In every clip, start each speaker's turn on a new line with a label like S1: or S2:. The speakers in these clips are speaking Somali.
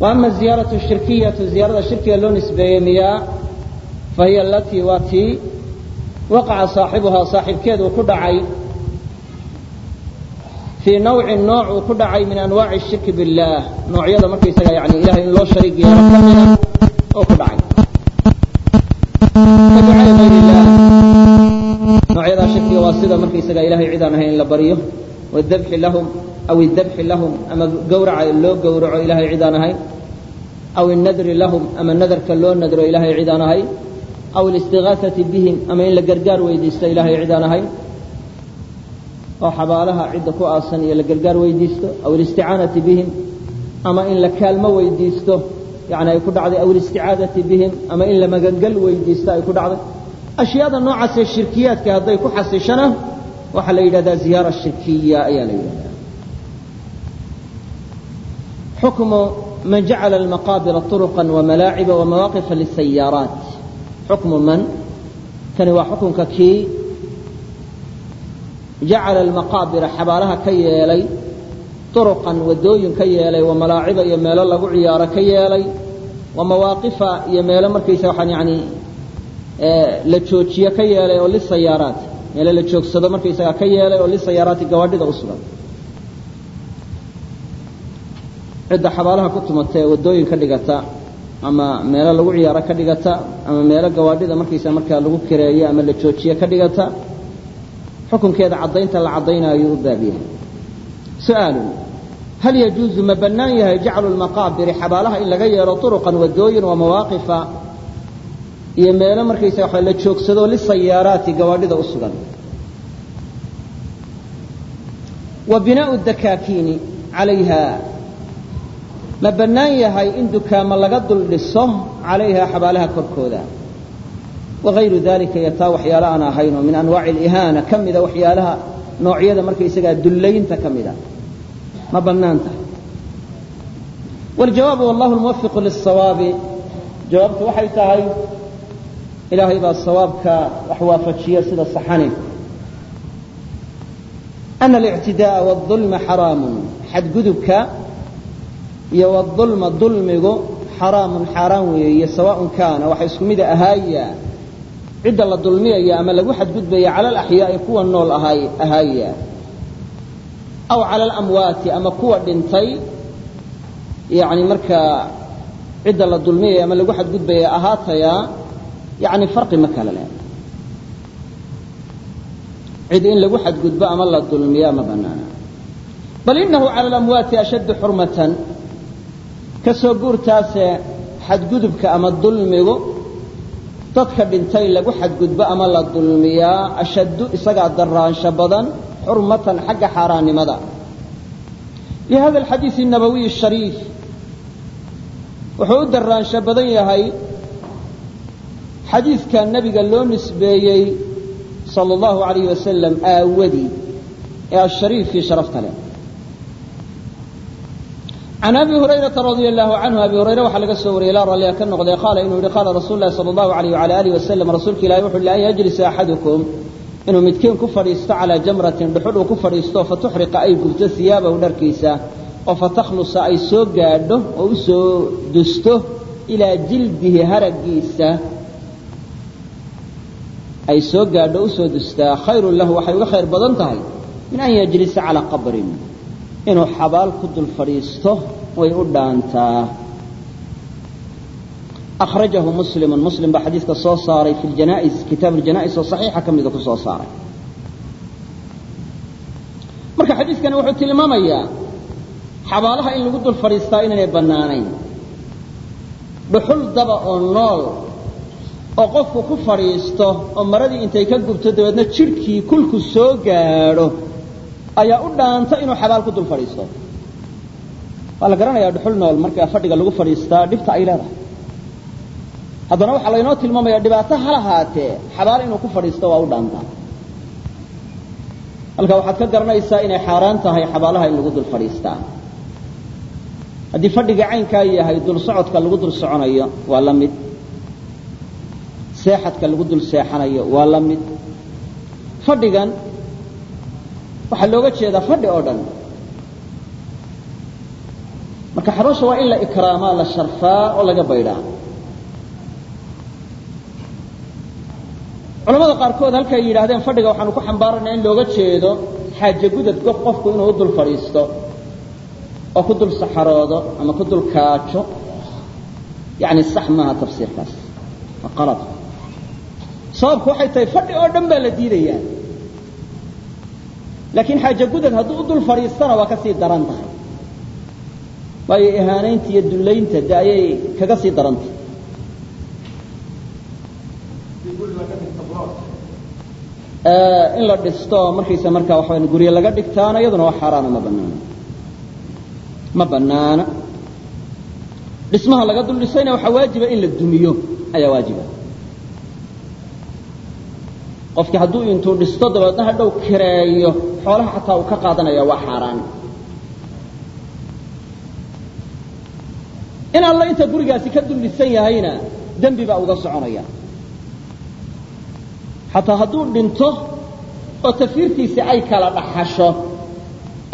S1: ama ziyaaratu shirkiyatu ziyaarada shirkiga loo nisbeeyey miyaa? Fahiya alatii waa tii waqaca saaxibuhaa saaxibkeed uu ku dhacay. Fii nawcin nooc uu ku dhacay min anwaaci shirki billaah noocyada markaysaga yani ilahay in loo shariig yeelo ka mida oo ku dhacay. Noocyadaa shirkiga waa sida markaysaga ilahay cid aan ahayn in la baryo wadabxi lahum aw idabxi lahum ama gawraca loo gowraco ilahay cid aan ahayn aw innadri lahum ama nadarka loo nadro ilahay cid aan ahayn aw alistigaasati bihim ama in la gargaar weydiisto ilahay cid aan ahayn oo xabaalaha cidda ku aasan iyo la gargaar weydiisto aw alisticaanati bihim ama in la kaalmo weydiisto yani ay ku dhacday aw alisticaadati bihim ama in la magangal weydiisto ay ku dhacday ashyaada noocaasee shirkiyaadka hadday ku xasishana waxaa la yidhahdaa ziyaara shirkiya ayaa la yidhahdaa. Xukmu man jacala almaqaabira طuruqa wamalaaciba wamawaaqifa lisayaaraat xukmu man? Kani waa xukunka kii jacala almaqaabira xabaalaha ka yeelay turuqan waddooyin ka yeelay wa malaaciba iyo meelo lagu ciyaaro ka yeelay wa mawaaqifa iyo meelo markaysa waxaan yani la joojiye ka yeelay oo lisayaaraat meelo la joogsado markaysaga ka yeelay oo lisayaaraati gawaadhida u cidda xabaalaha ku tumata ee waddooyin ka dhigata ama meelo lagu ciyaaro ka dhigata ama meelo gawaadhida markaysa markaa lagu kireeyo ama la joojiye ka dhigata xukunkeeda caddaynta la caddaynaayo u baab yahay. Su'aalun hal yajuuzu ma bannaan yahay jaclu lmaqaabiri xabaalaha in laga yeelo turuqan waddooyin wa mawaaqifa iyo meelo markaysa la joogsado lisayaaraati gawaadhida u sugan. Wa binaau dakaakiini calayha. Ma bannaan yahay in dukaamo laga dul dhiso calayha xabaalaha korkooda. Wagayru dalika iyo taa waxyaala aan ahaynoo min anwaaci alihaana ka mida waxyaalaha noocyada markaysagaa dullaynta ka mida. Ma bannaan tahay. Waljawaabu wallahu lmuwafiqu lisawaabi jawaabtu waxay tahay ilaahay baa sawaabka wax waafajiya sida saxane ana alictidaaa wاظulma xaraamun xadgudubka iyo wاظulma dulmigu xaraamun xaaraan weeye sawaaءn kaana waxa isku mida ahaaya cidda la dulmiyaya ama lagu xadgudbaya cala alaxyaa'i kuwa nool ahaaya aw cala alamwaati ama kuwa dhintay yani markaa cidda la dulmiyaya ama lagu xadgudbaya ahaataya yani fari ma kala leh cid in lagu xadgudbo ama la dulmiya ma banaana bal inahu cala alamwaati ashaddu xurmatan ka soo guurtaasee xadgudubka ama dulmigu dadka dhintay in lagu xadgudbo ama la dulmiyaa ashaddu isagaa daraansho badan xurmatan xagga xaaraannimada. Lihada alxadiidi nabawiy shariif wuxuu u daraansho badan yahay xadiidka nebiga loo nisbeeyey salى اllahu alayh wasalam aawadii ee ashariifkii sharafta leh. Can abi hurayrata radia allahu canhu abi hurayre waxaa laga soo wariyey laa ralliga ka noqday. Qaala inuu yihi qaala rasuulu lahi sala allahu alayh wala alih wasalam rasuulka ilahi wuxu uhi an yajlisa axadukum inuu midkiin ku fadhiisto calaa jamratin dhuxudh uu ku fadhiisto fatuxriqa ay gubto hiyaabahu dharkiisa oo fatakhlusa ay soo gaadho oo u dusto ilaa jildihi haraggiisa ay soo gaadho u soo dustaa khayrun lahu waxay uga khayr badan tahay min an yajlisa calaa qabrin inuu xabaal ku dul fadhiisto way u dhaantaa. Akhrajahu muslimun muslim baa xadiidka soo saaray fi ljanais kitaab aljana'is oo saxiixa ka mida ku soo saaray. Marka xadiidkani wuxuu tilmaamayaa xabaalaha in lagu dul fadhiistaa inaynay bannaanayn. Dhuxul daba oo nool oo qofku ku fadhiisto oo maradii intay ka gubto dabeedna jidhkii kulku soo gaadho ayaa u dhaanta inuu xabaal ku dul fadhiisto. Waa la garanayaa dhuxul nool markaa fadhiga lagu fadhiistaa dhibta ay leedahay. Haddana waxaa laynoo tilmaamaya dhibaato ha lahaatee xabaal inuu ku fadhiisto waa u dhaantaa halka waxaad ka garanaysaa inay xaaraan tahay xabaalaha in lagu dul fadhiistaa. Haddii fadhiga caynkaa yahay dul socodka lagu dul soconayo waa la mid seexadka lagu dul seexanayo waa la mid. Fadhigan waxaa looga jeedaa fadhi oo dhan. Marka xabaasha waa in la ikraamaa la sharfaa oo laga baydhaa culamada qaarkood halkay yidhahdeen fadhiga waxaanu ku xambaarana in looga jeedo xaaje gudadka qofku inuu u dul fadhiisto oo ku dul saxaroodo ama ku dul kaajo. Yani sax maaha tafsiirkaas. Waa qalad sababku waxay tahay fadhi oo dhan baa la diidayaa. Laakiin xaaje gudad hadduu u dul fadhiistana waa ka sii daran tahay. Waayo ihaanaynta iyo dullaynta de ayay kaga sii darantay in la dhisto markaysa markaa waxa guryo laga dhigtaana iyaduna waa xaaraano ma banaana ma banaana dhismaha laga dul dhisayna waxaa waajiba in la dumiyo ayaa waajiba qofkii hadduu intuu dhisto dabeedna hadhow kireeyo xoolaha xataa uu ka qaadanaya waa xaaraan. In alla inta gurigaasi ka dul dhisan yahayna dembi baa uga soconaya. Xataa hadduu dhinto oo tafiirtiisi ay kala dhaxasho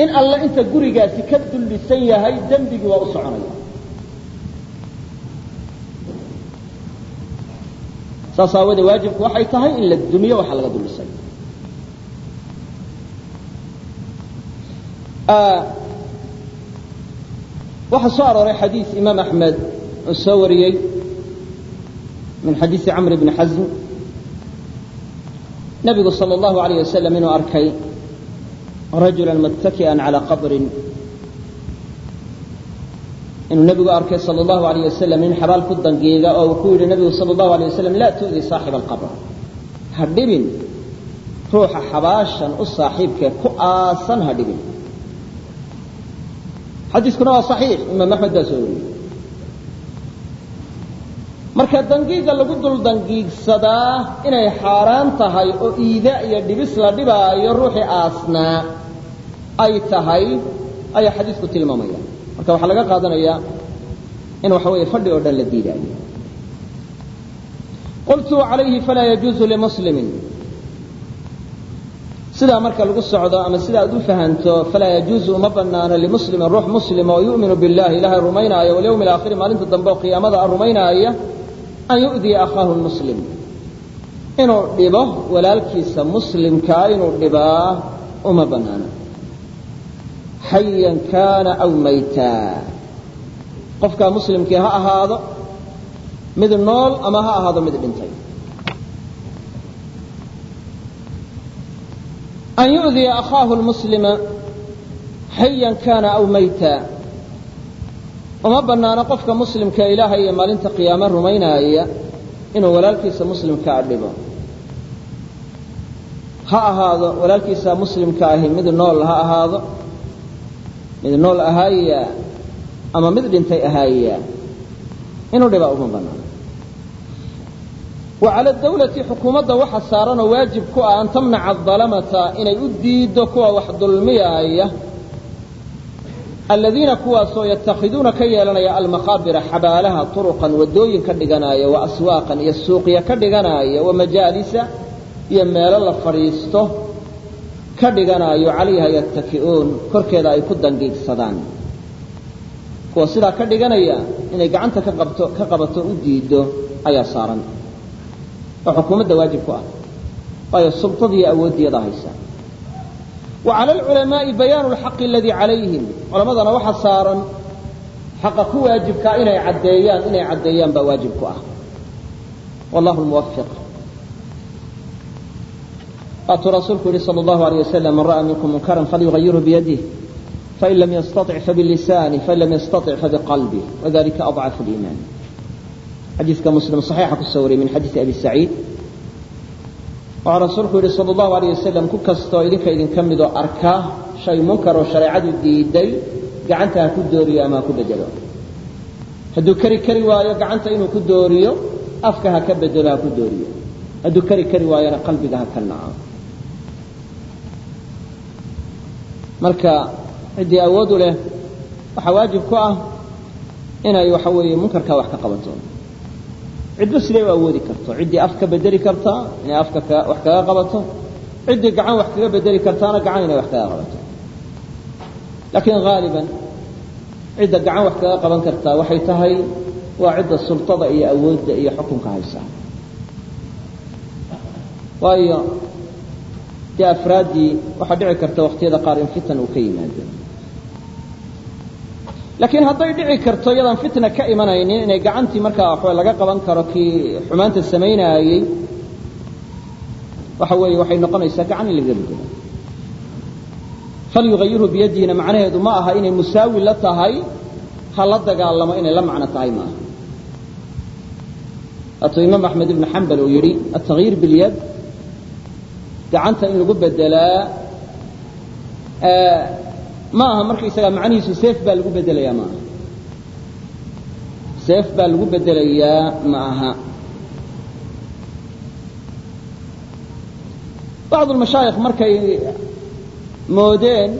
S1: in alla inta gurigaasi ka dul dhisan yahay dembigii waa u soconaya saas aawadee waajibku waxay tahay in la dumiyo waxa laga dul dhisay waxaa soo arooray xadiis imaam axmed oo soo wariyey min xadiisi camr bni xasm nabigu salى اllahu alayh wasalam inuu arkay rajula muttaki'an calى qabrin inuu nebigu arkay salى اllahu alayh wasalam nin xabaal ku dangiiga oo uu ku yidhi nebigu salى اllahu alيyه wasalam laa tu'di saaxiba alqabr ha dhibin ruuxa xabaashan u saaxiibkee ku aasan ha dhibin xadiiskuna waa صaxiix imaam axmed baa soo wariyey marka dangiiga lagu dul dangiigsadaa inay xaaraan tahay oo iida iyo dhibis la dhibaayo ruuxii aasnaa ay tahay ayaa xadiisku tilmaamaya marka waxaa laga qaadanayaa in waxa weeye fadhi oo dhan la diidaayo. Qultu calayhi falaa yajuuzu limuslimin sidaa marka lagu socdo ama sida u fahanto falaa yajuuzu uma banaano limuslimin ruux muslima oo yu'minu billahi ilaahay rumaynaaya walyawmi alaakhiri maalinta dambe oo qiyaamada a rumaynaaya an yu'diya akhaahu muslim. Inuu dhibo walaalkiisa muslimkaa inuu dhibaa uma banaano xayan kaana aw maytaa qofkaa muslimkii ha ahaado mid nool ama ha ahaado mid dhintay. An yu'diya akhaahu lmuslima xayan kaana aw mayta. Uma banaano qofka muslimka ilaahay iyo maalinta qiyaame rumaynaaya inuu walaalkiisa muslimkaa dhibo ha ahaado walaalkiisa muslimka ahi mid nool ha ahaado mid nool ahaaya ama mid dhintay ahaaya inuu dhibaa uma banaano wa cala dawlati xukuumadda waxa saaranoo waajib ku ah an tamnaca adalamata inay u diiddo kuwa wax dulmiyaaya aladiina kuwaasoo yatakhiduuna ka yeelanaya almaqaabira xabaalaha turuqan waddooyin ka dhiganaaya wa aswaaqan iyo suuqya ka dhiganaaya wa majaalisa iyo meelo la fadhiisto ka dhiganaayo calayha yattaki'uun korkeeda ay ku dangiigsadaan kuwa sidaa ka dhiganaya inay gacanta ka qabto ka qabato u diiddo ayaa saaran. Oo xukuumadda waajib ku ah. Waayo sultadiiyo awooddeeda haysa. Wa cala alculamaa'i bayaanu alxaqi aladii calayhim. Culammadana waxa saaran xaqa ku waajibkaa inay caddeeyaan inay caddeeyaan baa waajib ku ah. Wallahu lmuwafiq waatuu rasuulku yihi sal allahu alيyه wasalam man ra'a minkum munkaran falyugayirhu biyadih fain lam yastaطic fabilisanih fain lam yastaطic fabiqalbih wadalika aضcafu اliiman xadiiska muslim صaxiixa ku soo wariyey min xadiisi abi saciid waxaa rasuulku yihi sal allahu alيyه wasalam ku kastoo idinka idinka midoo arkaa shay munkar oo shareecadu diiday gacanta ha ku dooriyo ama ha ku bedelo hadduu keri kari waayo gacanta inuu ku dooriyo afka ha ka bedelo ha ku dooriyo hadduu keri kari waayona qalbiga ha ka naco Marka ciddii awood u leh waxaa waajib ku ah inay waxa weeye munkarkaa wax ka qabato. Cidba siday u awoodi karto. Ciddii af ka bedeli kartaa inay afka wax kaga qabato. Ciddii gacan wax kaga bedeli kartaana gacan inay wax kaga qabato. Laakiin haaliban cidda gacan wax kaga qaban kartaa waxay tahay waa cidda sultada iyo awoodda iyo xukunka haysa. Waayo dee afraaddii waxaa dhici karta wakhtiyada qaar in fitan uu ka yimaado. Laakiin hadday dhici karto iyadaan fitna ka imanaynin inay gacantii markaa waxba laga qaban karo kii xumaanta samaynaayey waxa weeye waxay noqonaysaa gacan in lagaga bedelo falyugayirhu biyadihina macnaheedu ma aha inay musaawi la tahay ha la dagaalamo inay la macno tahay maaha. Waatuu imaam axmed ibnu xambal uu yidhi atagyiir bilyad gacanta in lagu bedelaa ma aha markaysaga macnihiisu seef baa lagu bedelayaa ma aha seef baa lagu bedelayaa ma aha bacdu lmashaayikh markay moodeen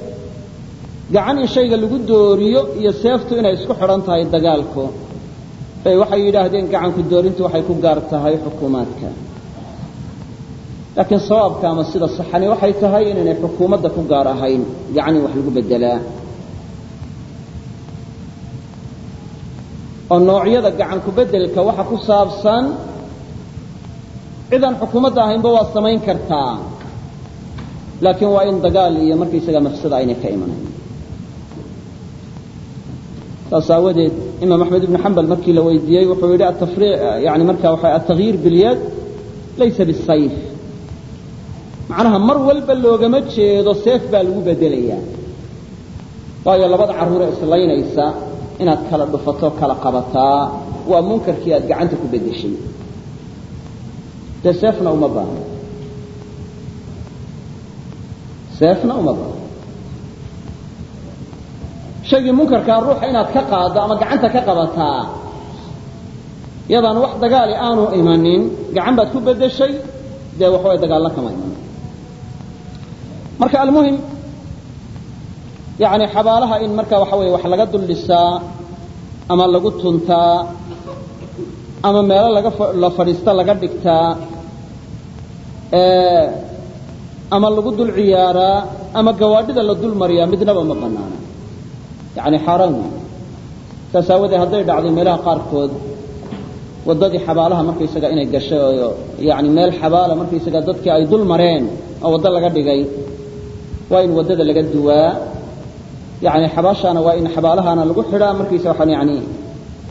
S1: gacan in shayga lagu dooriyo iyo seeftu inay isku xidhan tahay dagaalku bay waxay yidhaahdeen gacanku doorintu waxay ku gaar tahay xukuumaadka laakiin sawaabka ama sida saxani waxay tahay inaynay xukuumadda ku gaar ahayn gacan in wax lagu bedelaa oo noocyada gacan ku bedelka waxa ku saabsan cidaan xukuumadda ahaynba waa samayn kartaa. Laakiin waa in dagaal iyo markaysaga mafsada aynay ka imanayn. Saas aawadeed imaam axmed ibnu xambal markii la weydiiyey wuxuu yidhi yani marka waxa atagyiir bilyad laysa bisayf macnaha mar walba loogama jeedo seef baa lagu bedelayaa. Waayo labada carruure islaynaysa inaad kala dhufato kala qabataa waa munkarkii aad gacanta ku bedeshay. Dee seefna uma baahno seefna uma baahno shaygii munkarkaa ruuxa inaad ka qaaddo ama gacanta ka qabataa yadaan wax dagaali aanu imanin gacan baad ku bedeshay dee waxaway dagaallo kama iman marka almuhim yani xabaalaha in marka waxa weye wax laga dul dhisaa ama lagu tuntaa ama meelo laga la fadhiista laga dhigtaa ama lagu dul ciyaaraa ama gawaadhida la dul mariyaa midnaba ma banaana yani xaaraan wey saas aawadee hadday dhacday meelaha qaarkood waddadii xabaalaha markaysaga inay gashay oo yani meel xabaala markaysaga dadkii ay dul mareen oo waddo laga dhigay waa in waddada laga duwaa. Yani xabaashaana waa in xabaalahana lagu xidhaa markaysa waxaan yani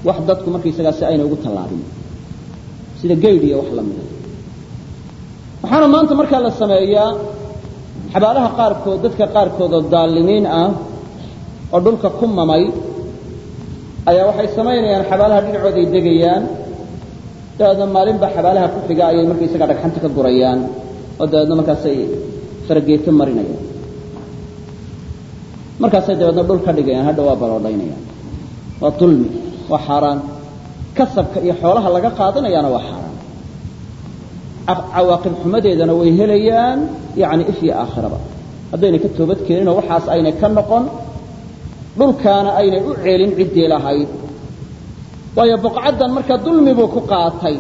S1: wax dadku markaysagaa si ayna ugu tallaabin. Sida gaydh iyo wax la waxaana maanta markaa la sameeyaa xabaalaha qaarkood dadka qaarkood oo daalimiin ah oo dhulka ku mamay ayaa waxay samaynayaan xabaalaha dhinacooday degayaan. Dabeedna maalinba xabaalaha ku xiga ayay markaysagaa dhagxanta ka gurayaan oo dabeedna markaasay farageeto marinayaan markaasay dabeedna dhul ka dhigayaan hadha waa baloodhaynayaan waa dulmi waa xaaraan. Kasabka iyo xoolaha laga qaadanayaana waa xaaraan. Cawaaqib xumadeedana way helayaan yani if iyo aakhiraba. Haddaynay ka toobad keeninoo waxaas aynay ka noqon dhulkaana aynay u ceelin ciddii lahayd. Waayo boqcaddan markaa dulmi buu ku qaatay.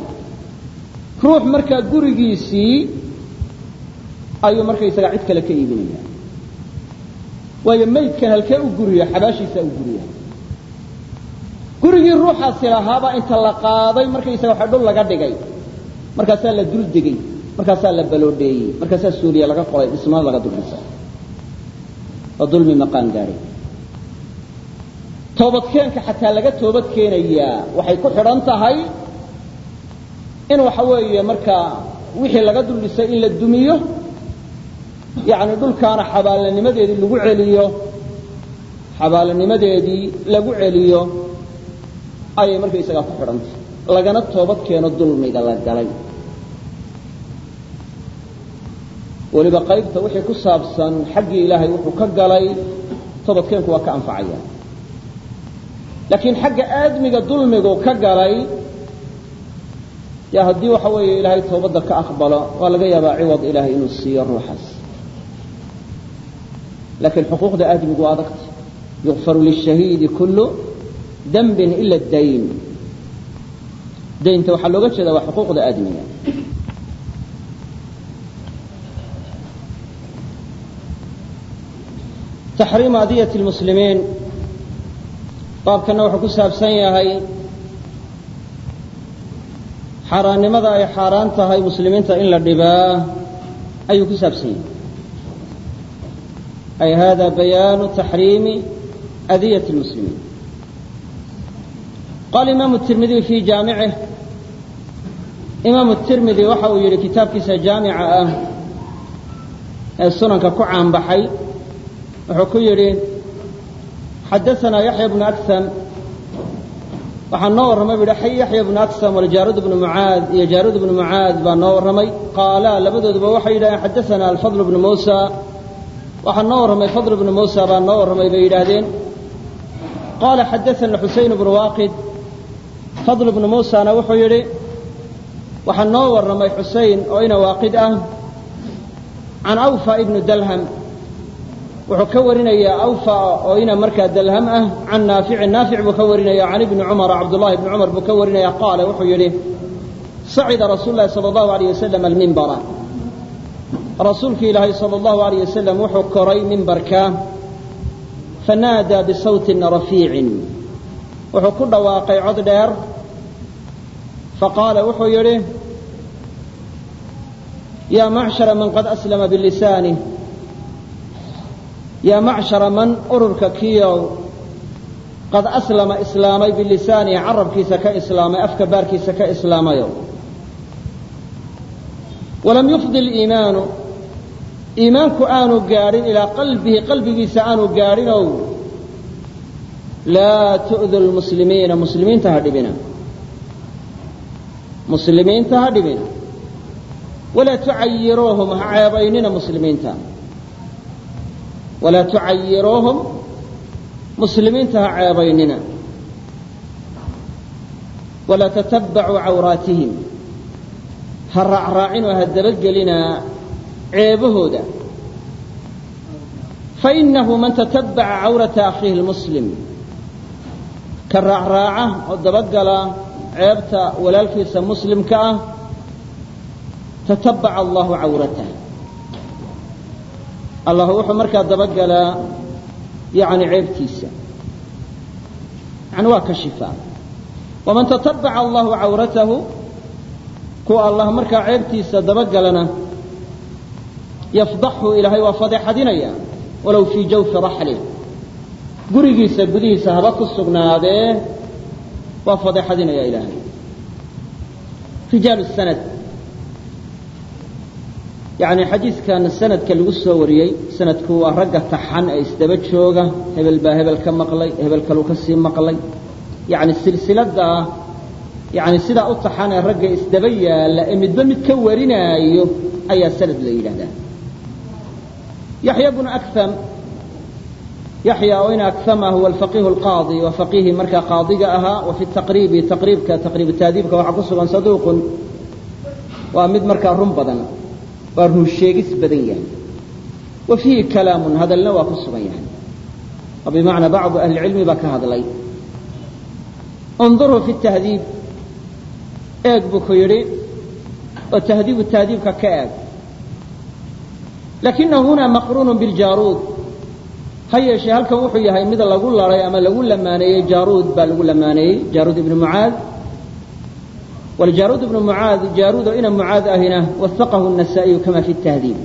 S1: Ruux markaa gurigiisii ayuu markaysaga cid kale ka iibinaya waayo maydkan halkee u guriya xabaashiisaa u guriya gurigii ruuxaasi lahaabaa inta la qaaday markaysaga waxa dhul laga dhigay. Markaasaa la dul degey markaasaa la baloodheeyey markaasaa suuliya laga qoray dhismana laga dul dhisay oo dulmi maqaan gaadhay toobadkeenka xataa laga toobad keenayaa waxay ku xidhan tahay in waxa weeye markaa wixii laga dul dhisay in la dumiyo yacni dhulkaana xabaalanimadeedii lagu celiyo xabaalanimadeedii lagu celiyo ayay markaysagaa ku xidhantahay lagana toobad keeno dulmiga la galay. Weliba qaybta wixii ku saabsan xaggii ilaahay wuxuu ka galay toobadkeenku waa ka anfacaya. Laakiin xagga aadmiga dulmigu ka galay ya haddii waxa weeye ilaahay toobadda ka aqbalo waa laga yaabaa ciwad ilaahay inuu siiyo ruuxaas laakiin xuquuqda aadmigu waa adagta yukfaru lishahiidi kullu dembin ila dayn daynta waxaa looga jeeda waa xuquuqda aadmiga taxriimu adiyati lmuslimiin baabkana wuxuu ku saabsan yahay xaaraannimada ay xaaraan tahay muslimiinta in la dhibaa ayuu ku saabsan yahay ay hada bayaanu taxriimi adiyat اlmuslimiin qaala imaamu tirmidiy fii jaamicih imaamu tirmidi waxa uu yidhi kitaabkiisa jaamica ah ee sunanka ku caanbaxay wuxuu ku yidhi xadaanaa yaxya bnu aksam waxaa noo warramay bu yidhi yaxya bnu aksam waljaarud bnu mucaad iyo jaarud bnu mucaad baa noo warramay qaala labadooduba waxay yidhahdeen xadaanaa alfadl bnu muusa waxaa noo warramay fadl bnu muusa baa noo warramay bay yidhaahdeen. Qaala xadaana xuseyn bnu waaqid. Fadl bnu muusana wuxuu yidhi waxaa noo warramay xuseyn oo ina waaqid ah can awfa ibnu dalham. Wuxuu ka warinayaa awfa oo ina markaa dalham ah can naaficin naafic buu ka warinaya can ibni cumara cabdullahi ibni cumar buu ka warinaya qaala wuxuu yidhi sacida rasuulu sala allahu alayh wasalam almimbara rasuulki ilaahay sala allahu alayh wasalam wuxuu koray mimbarka fanaadaa bisawtin rafiicin. Wuxuu ku dhawaaqay cod dheer. Faqaala wuxuu yidhi yaa macshara man qad aslama bilisaani yaa macshara man ururka kiyow qad aslama islaamay bilisaanihi carabkiisa ka islaamay afka baarkiisa ka islaamayo walam yufdi liimaanu iimaanku aanu gaadhin ilaa qalbihi qalbigiisa aanu gaadhinow laa tu'du lmuslimiina muslimiinta ha dhibina. Muslimiinta ha dhibina. Walaa tucayiruuhum ha ceebaynina muslimiinta. Walaa tucayiruuhum muslimiinta ha ceebaynina. Walaa tatabbacuu cawraatihim. Ha raacraacinoo ha dabagelinaa ceebahooda. Fainahu man tatabbaca cawrata akhiihi lmuslim ka raacraaca oo dabagala ceebta walaalkiisa muslimka ah tatabbaca allahu cawratah allah wuxuu markaa dabagalaa yani ceebtiisa. Yani waa ka shifaa waman tatabbaca allahu cawratahu kuwa allah markaa ceebtiisa dabagalana yafdaxhu ilaahay waa fadeexadinaya walow fii jawfi raxlih gurigiisa gudihiisa haba ku sugnaadee waa fadeexadinaya ilaahay. Rijaal sanad. Yani xadiidkan sanadka lagu soo wariyey sanadku waa ragga taxan ee isdaba jooga hebel baa hebel ka maqlay hebel kaluu ka sii maqlay. Yani silsilada yani sidaa u taxan ee ragga isdaba yaalla ee midba mid ka warinaayo ayaa sanad la yidhahdaa yaxya bnu akam yaxya oo in akama huwa alfaqihu alqaadi waa faqiihii markaa qaadiga ahaa wa fi taqriibi taqriibka taqriibu taadiibka waxaa ku sugan saduuqun. Waa mid markaa run badan waa run sheegis badan yahay. Wa fiihi kalaamun hadalna waa ku sugan yahay. Oo bimacnaa bacdu ahli cilmi baa ka hadlay. Unduruu fi tahdiib eeg buu ku yidhi oo tahdiibu tahdiibka ka eeg laakinahu hunaa maqruun biljaaruud ha yeeshee halkan wuxuu yahay mid lagu laday ama lagu lamaaneeyey jaaruud baa lagu lamaaneeyey jaaruud ibnu mucaad. Waljaarud ibnu mucaad jaaruud oo ina mucaad ahina wasaqahu nasaa'iyu kama fi tahdiib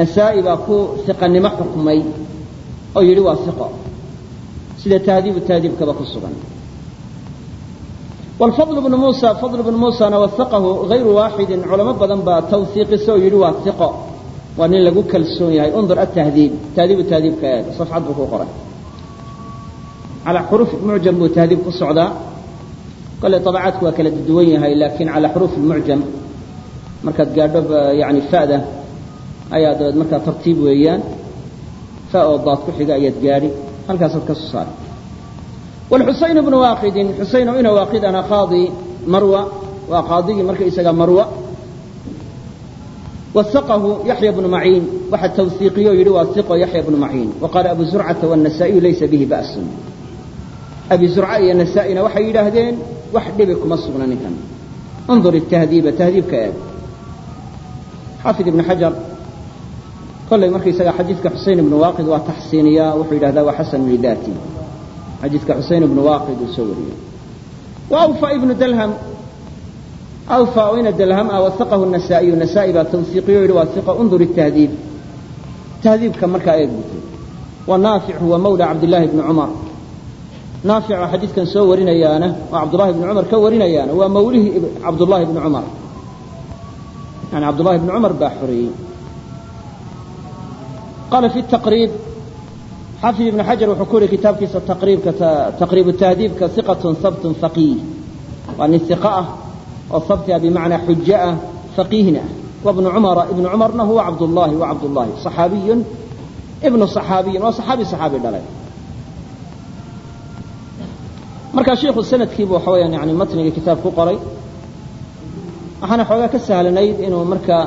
S1: nasaa'i baa ku siqanimo xukmay oo yidhi waa siqo sida tahdiibu tahdiibkaba ku sugan. Wlfadl bnu muusa fadl bnu muusana wasaqahu hayru waaxidin culamo badan baa tawsiiqisa oo yidhi waa siqo waa nin lagu kalsoon yahay. Undur atahdiib tahdiibu tahdiibka eeg safcad buu ku qoray. Calaa xuruuf mucjam buu tahdiib ku socdaa. Kole abacaadku waa kala duwan yahay laakiin calaa xuruuf mucjam markaad gaadho yani fa'da ayaa dabeed markaa tartiib weeyaan fa oo baad ku xiga ayaad gaadhi halkaasaad ka soo saara walxusayn bnu waaqidin xusayn ina waaqid ana qaadi marwa. Waa qaadigii marka isaga marwa. wasaqahu yaxya bnu maciin waxa tawhiiqiyo yidhi waa iqo yaxya bnu maciin waqaala abu zurcata wالnasa'iyu laysa bihi ba'sun abi zurca iyo nasaa-ina waxay yidhaahdeen wax dhibi kuma sugna ninkan انظر التهذيب تهذيب كآب حافظ ابن حجر كل مركي سجى حديثك حسين بن واقد وتحسينيا وحيد هذا وحسن لذاتي xadiidka xusein ibnu waaqid uu soo wariyey wa awfa ibnu dalham awfa oo ina dalham ah wasaqahu nasaa'iyu nasaa'i baa tawsiiqiyo yidhi waa iqa undur itahdiib tahdiibka markaa eeg butay wa naafic huwa mawla cabdillaahi bni cumar naafic oo xadiidkan soo warinayaana oo cabdullahi bni cumar ka warinayaana waa mawlihii cabdullahi bni cumar yani cabdullahi bni cumar baa xoreeyey qaala fi taqriib xafid ibn xajar wuxuu ku yihi kitaabkiisa taqriibka taqriibu tahdiibka iqatun sabtun faqiih waa nin iqa ah oo abti bmanaa xuj ah aqiihna ah bnu cumara ibnu cumarna huwa cabdulahi wa cabdulahi axaabiyu ibnu axaabiyin waa axaabi axaabi dhalay markaa shiiku sanadkiibu waxa weyaan yani matniga kitaab ku qoray waxaana xoogaa ka sahlanayd inuu markaa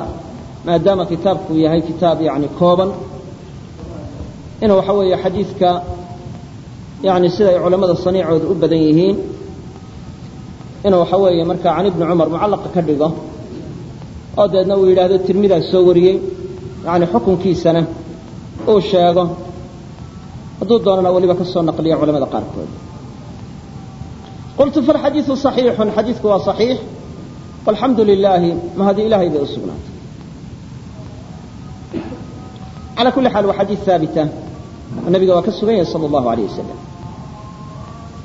S1: maadaama kitaabku yahay kitaab yani kooban inuu waxa weeye xadiidka yani siday culammada saniicooda u badan yihiin inuu waxa weeye marka can ibni cumar mucallaqa ka dhigo oo dabeedna uu yidhaahdo tirmidaa soo wariyey yani xukunkiisana uu sheego. Hadduu doonana weliba ka soo naqliya culamada qaarkood. Qultu falxadiiu صaxiixun xadiidku waa صaxiix walxamdu lilaahi mahadi ilaahay bay u calaa kulli xaal waa xadiid haabita nabiga waa ka sugan yahay sala allahu alayh wasalam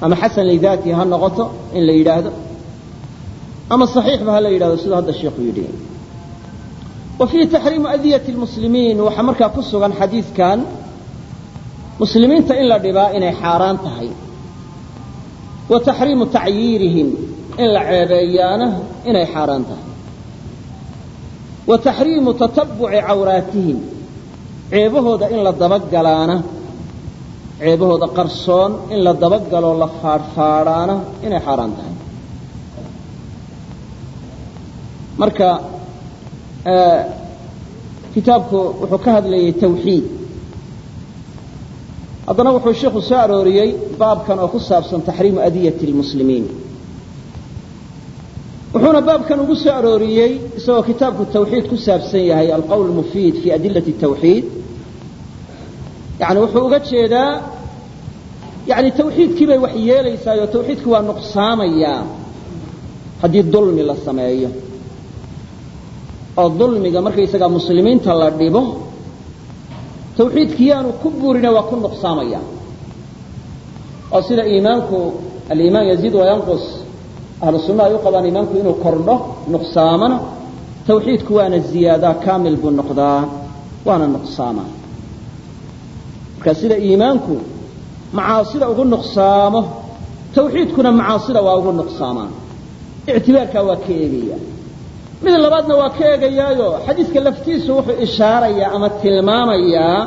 S1: ama xasan lidaati ha noqoto in la yidhaahdo ama صaxiixba ha la yidhahdo siduu hadda sheikhu yidhi. Wa fiihi taxriimu adiyati اlmuslimiin waxaa markaa ku sugan xadiidkan muslimiinta in la dhibaa inay xaaraan tahay. Wa taxriimu tacyiirihim in la ceebeeyaana inay xaaraan tahay. Wa taxriimu tatabuci cawraatihim ceebahooda in la dabagalaana ceebahooda qarsoon in la dabagaloo la faadhfaadhaana inay xaaraan tahay marka kitaabku wuxuu ka hadlayay tawxiid haddana wuxuu sheikhu soo arooriyey baabkan oo ku saabsan taxriimu adiyati اlmuslimiin wuxuuna baabkan ugu soo arooriyey isagoo kitaabku tawxiid ku saabsan yahay alqowl mufiid fi adilati الtawxiid yani wuxuu uga jeedaa yani tawxiidkii bay wax yeelaysaayoo tawxiidkii waa nuqsaamayaa haddii dulmi la sameeyo oo dulmiga markaysagaa muslimiinta la dhibo tawxiidkii yaanu ku burina waa ku nuqsaamaya. Oo sida iimaanku aliimaan yaziid wayanqus ahlu sunna ay u qabaan iimaanku inuu kordho nuqsaamana tawxiidku waana ziyaadaa kaamil buu noqdaa waana nuqsaama. Marka sida iimaanku macaasida ugu nuqsaamo tawxiidkuna macaasida waa ugu nuqsaamaa ictibaarkaa waa ka eegaya mid labaadna waa ka eegayaayo xadiidka laftiisu wuxuu ishaarayaa ama tilmaamayaa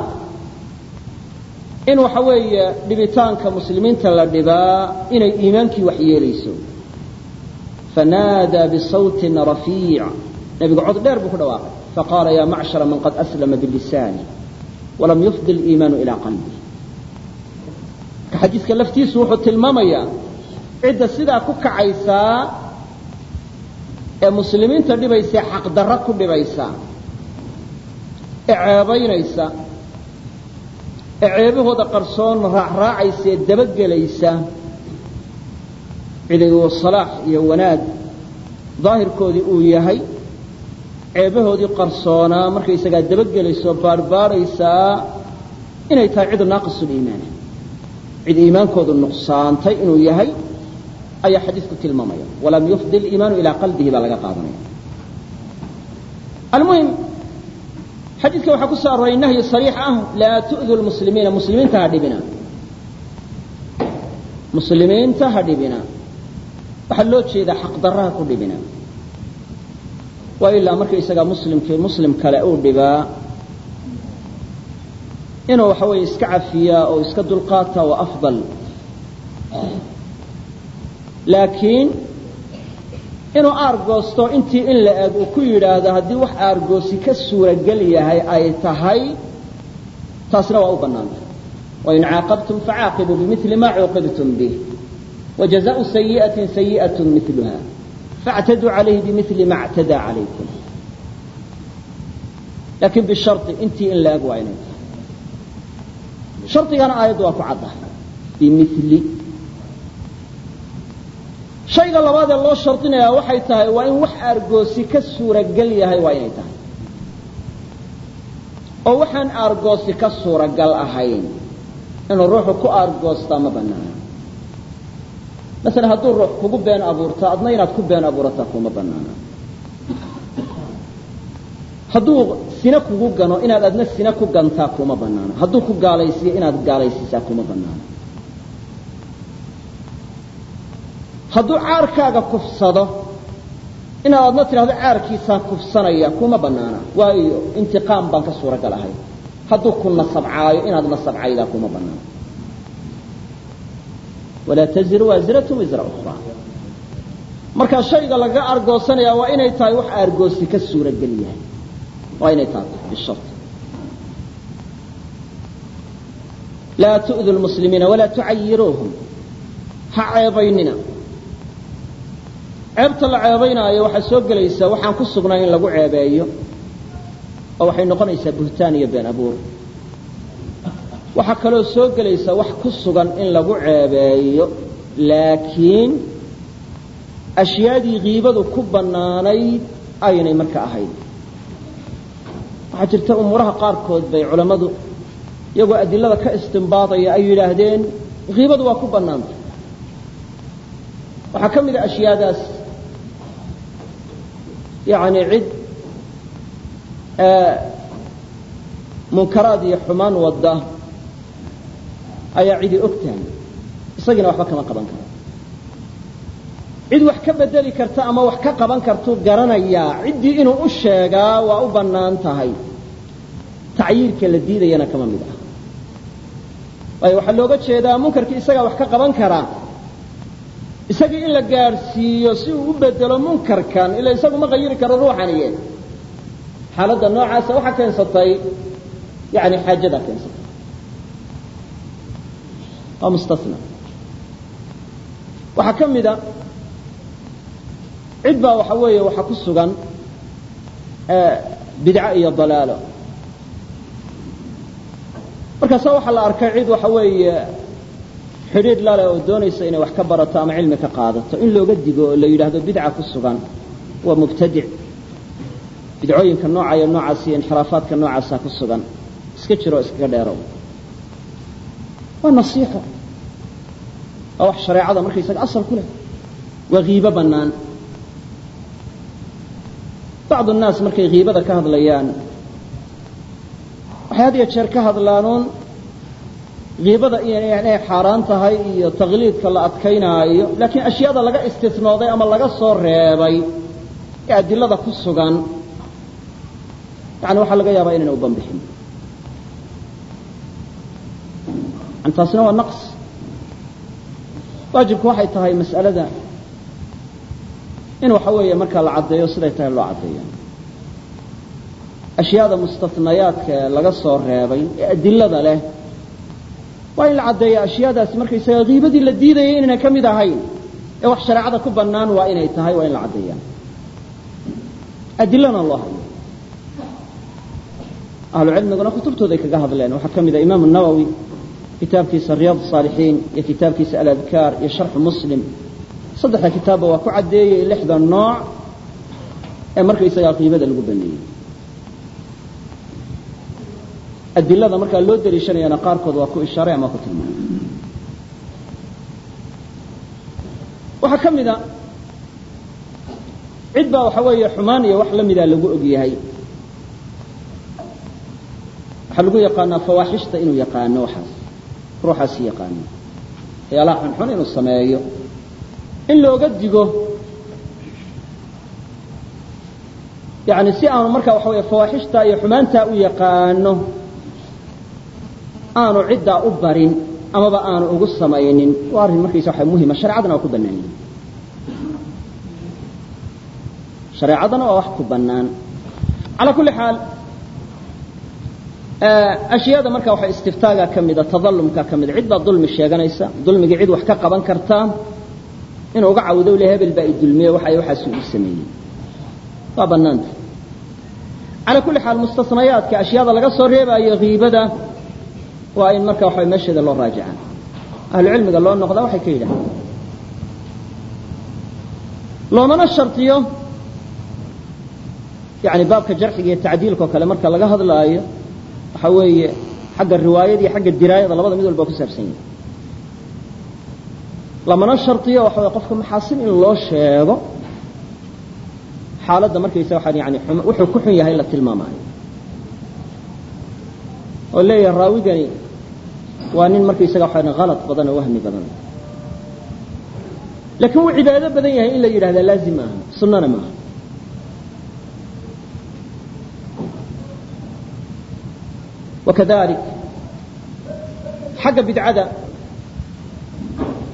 S1: in waxa weeye dhibitaanka muslimiinta la dhibaa inay iimaankii wax yeelayso. Fanaadaa bisawtin rafiic. Nebigu cod dheer buu ku dhawaaqay. Faqaala ya macshara man qad aslama bilisaani walam yufdi liimaanu ilaa qalbi. Xadiidka laftiisu wuxuu tilmaamayaa cidda sidaa ku kacaysaa ee muslimiinta dhibaysa ee xaqdarro ku dhibaysa ee ceebaynaysa ee ceebahooda qarsoon raacraacaysa ee dabagelaysa cidigu salaax iyo wanaag. Daahirkoodii uu yahay ceebahoodii qarsoonaa markaysagaa dabagelaysaoo baarhbaadhaysaa inay tahay cidu naaqisuliimaana cid iimaankoodu nuqsaantay inuu yahay ayaa xadiidku tilmaamaya. Walam yufdi liimaanu ilaa qalbihi baa laga qaadanaya. Almuhim xadiidka waxaa ku soo arooray nahyi sariix ah laa tu'du lmuslimiina muslimiinta ha dhibina. Muslimiinta ha dhibina. Waxaa loo jeedaa xaqdarraha ku dhibina. Waa ilaa markaysagaa muslimkii muslim kale uu dhibaa inuu waxa weeye iska cafiyaa oo iska dulqaata waa afdal laakiin inuu aargoosto intii in la eg uu ku yidhaahdo haddii wax aargoosi ka suuragel yahay ay tahay taasna waa u bannaantay wain caaqabtum facaaqibuu bimili maa cuuqibtum bih wajazaau sayi'atin sayi'atun miluha factaduu calayhi bimili ma ctadaa calaykum. Laakiin bishari intii in la eg waa inay tahay. Harigana aayaddu waa ku cadda bimili shayga labaad ee loo shardinayaa waxay tahay waa in wax aargoosi ka suuragal yahay waa inay tahay. oo waxaan aargoosi ka suuragal ahayn inuu ruuxu ku aargoostaa ma banaana masalan hadduu ruux kugu been abuurto adna inaad ku been abuurataa kuma banaana hadduu sina kugu gano inaad adna sina ku gantaa kuma banaana hadduu ku gaalaysiiyo inaad gaalaysiisaa kuma banaana hadduu caarkaaga kufsado inaad adna tidhahdo caarkiisaan kufsanaya kuma banaana waayo intiqaam baan ka suuragal ahay. Hadduu ku nasabcaayo inaad nasabcaydaa kuma banaana walaa taziru waasiratu wisra ukhraa. Marka shayga laga argoosanaya waa inay tahay wax aargoosi ka suuragal yahay. Waa inay tahay bishart. Laa tu'du lmuslimiina walaa tucayiruuhum ha ceebaynina ceebta la ceebaynaayo waxaa soo gelaysaa waxaan ku sugnay in lagu ceebeeyo oo waxay noqonaysaa buhtaan iyo been abuur. Waxaa kaloo soo gelaysa wax ku sugan in lagu ceebeeyo laakiin ashyaadii kiibadu ku bannaanayd aynay marka ahayd waxaa jirta umuuraha qaarkood bay culammadu iyagoo adilada ka istimbaadaya ay yidhaahdeen kiibadu waa ku bannaantay. Waxaa ka mid a ashyaadaas yacni cid munkaraad iyo xumaan wadda ayaa cidi og tahay isagiina waxba kama qaban karo. Cid wax ka bedeli karta ama wax ka qaban kartuu garanayaa ciddii inuu u sheegaa waa u bannaan tahay. Tacyiirka la diidayana kama mid ah. Waayo waxaa looga jeedaa munkarkii isagaa wax ka qaban karaa isagii in la gaadhsiiyo si uu u bedelo munkarkan ila isagu ma qayiri karo ruuxaniye xaaladda noocaasa waxaa keensatay yani xaajadaa keensatay. Waa mustasna. Waxaa ka mida cid baa waxa weeye waxaa ku sugan bidco iyo dalaalo. Markaasa waxaa la arkay cid waxa weeye xidhiidh lale oo doonaysa inay wax ka barato ama cilmi ka qaadato. In looga digo oo la yidhaahdo bidca ku sugan waa mubtadic. Bidcooyinka nooca iyo noocaas iyo inxiraafaadka noocaasa ku sugan iska jiro iskaga dheerow. Waa nasiixo waa wax shareecada markaysaga asal ku leh. Waa kiibo bannaan. Bacdu nnaas markay kiibada ka hadlayaan waxay had iyo jeer ka hadlaanuun kiibada inay xaaraan tahay iyo taqliidka la adkaynaayo laakiin ashyaada laga istisnooday ama laga soo reebay ee adilada ku sugan yani waxaa laga yaabaa inayna u banbixin. Taasina waa naqs. Waajibku waxay tahay mas'alada in waxa weeye markaa la caddeeyo siday tahay loo caddeeya ashyaada mustanayaadka laga soo reebay ee adilada leh waa in la caddeeya ashyaadaasi markaysaga kiibadii la diidayay inayna ka mid ahayn. Ee wax shareecada ku bannaan waa inay tahay waa in la caddeeya adilana loo hayo. Ahlu cilmiguna kutubtooday kaga hadleen. Waxaa ka mid a imaamu nawowi kitaabkiisa riyaad saalixiin iyo kitaabkiisa aladkaar iyo sharxu muslim. Saddexda kitaabba waa ku caddeeyey lixda nooc ee markaysagaa qiibada lagu baneeyey adilada markaa loo daliishanayana qaarkood waa ku ishaaray ama ku tilmaamay waxaa ka mid a cid baa waxa weeye xumaan iyo wax la mida lagu og yahay. Waxaa lagu yaqaanaa fawaaxishta inuu yaqaano waxaas ruuxaasi yaqaano. Waxyaalaha xunxun inuu sameeyo. In looga digo yani si aanu markaa waxa weeye fawaaxishta iyo xumaantaa u yaqaano aanu ciddaa u barin amaba aanu ugu samaynin. Waa arrin markaysa waxa muhima shareecadana waa ku bannaan. Yihin shareecadana waa wax ku bannaan. Calaa kulli xaal ashyaada marka waxa istiftaaga ka mida tadalumka ka mida. Cid baa dulmi sheeganaysa dulmigii cid wax ka qaban kartaa inuu uga cawdo le hebel baa i dulmiye waxa waxaas uu sameeyey. Waa bannaanta. Calaa kulli xaal mustasnayaadka ashyaada laga soo reebaayo kiibada waa in marka waxa meesheeda loo raajicaa ahlucilmiga loo noqdaa waxay ka yidhahdeen loomana shardiyo yani baabka jarxiga iyo tacdiilka oo kale marka laga hadlaayo waxa weeye xagga riwaayada iyo xagga diraayada labada mid walba ku saabsan yahi lamana shardiyo waxa way qofka maxaasin in loo sheego xaaladda markaysa waxaan yani wuxuu ku xun yahay la tilmaamaayo. Oo leeyahay raawigani waa nin markaysaga waxaan halad badan oo wahmi badan. Laakiin wuu cibaado badan yahay in la yidhahdaa laazim maaha sunnana maaha wakadalik xagga bidcada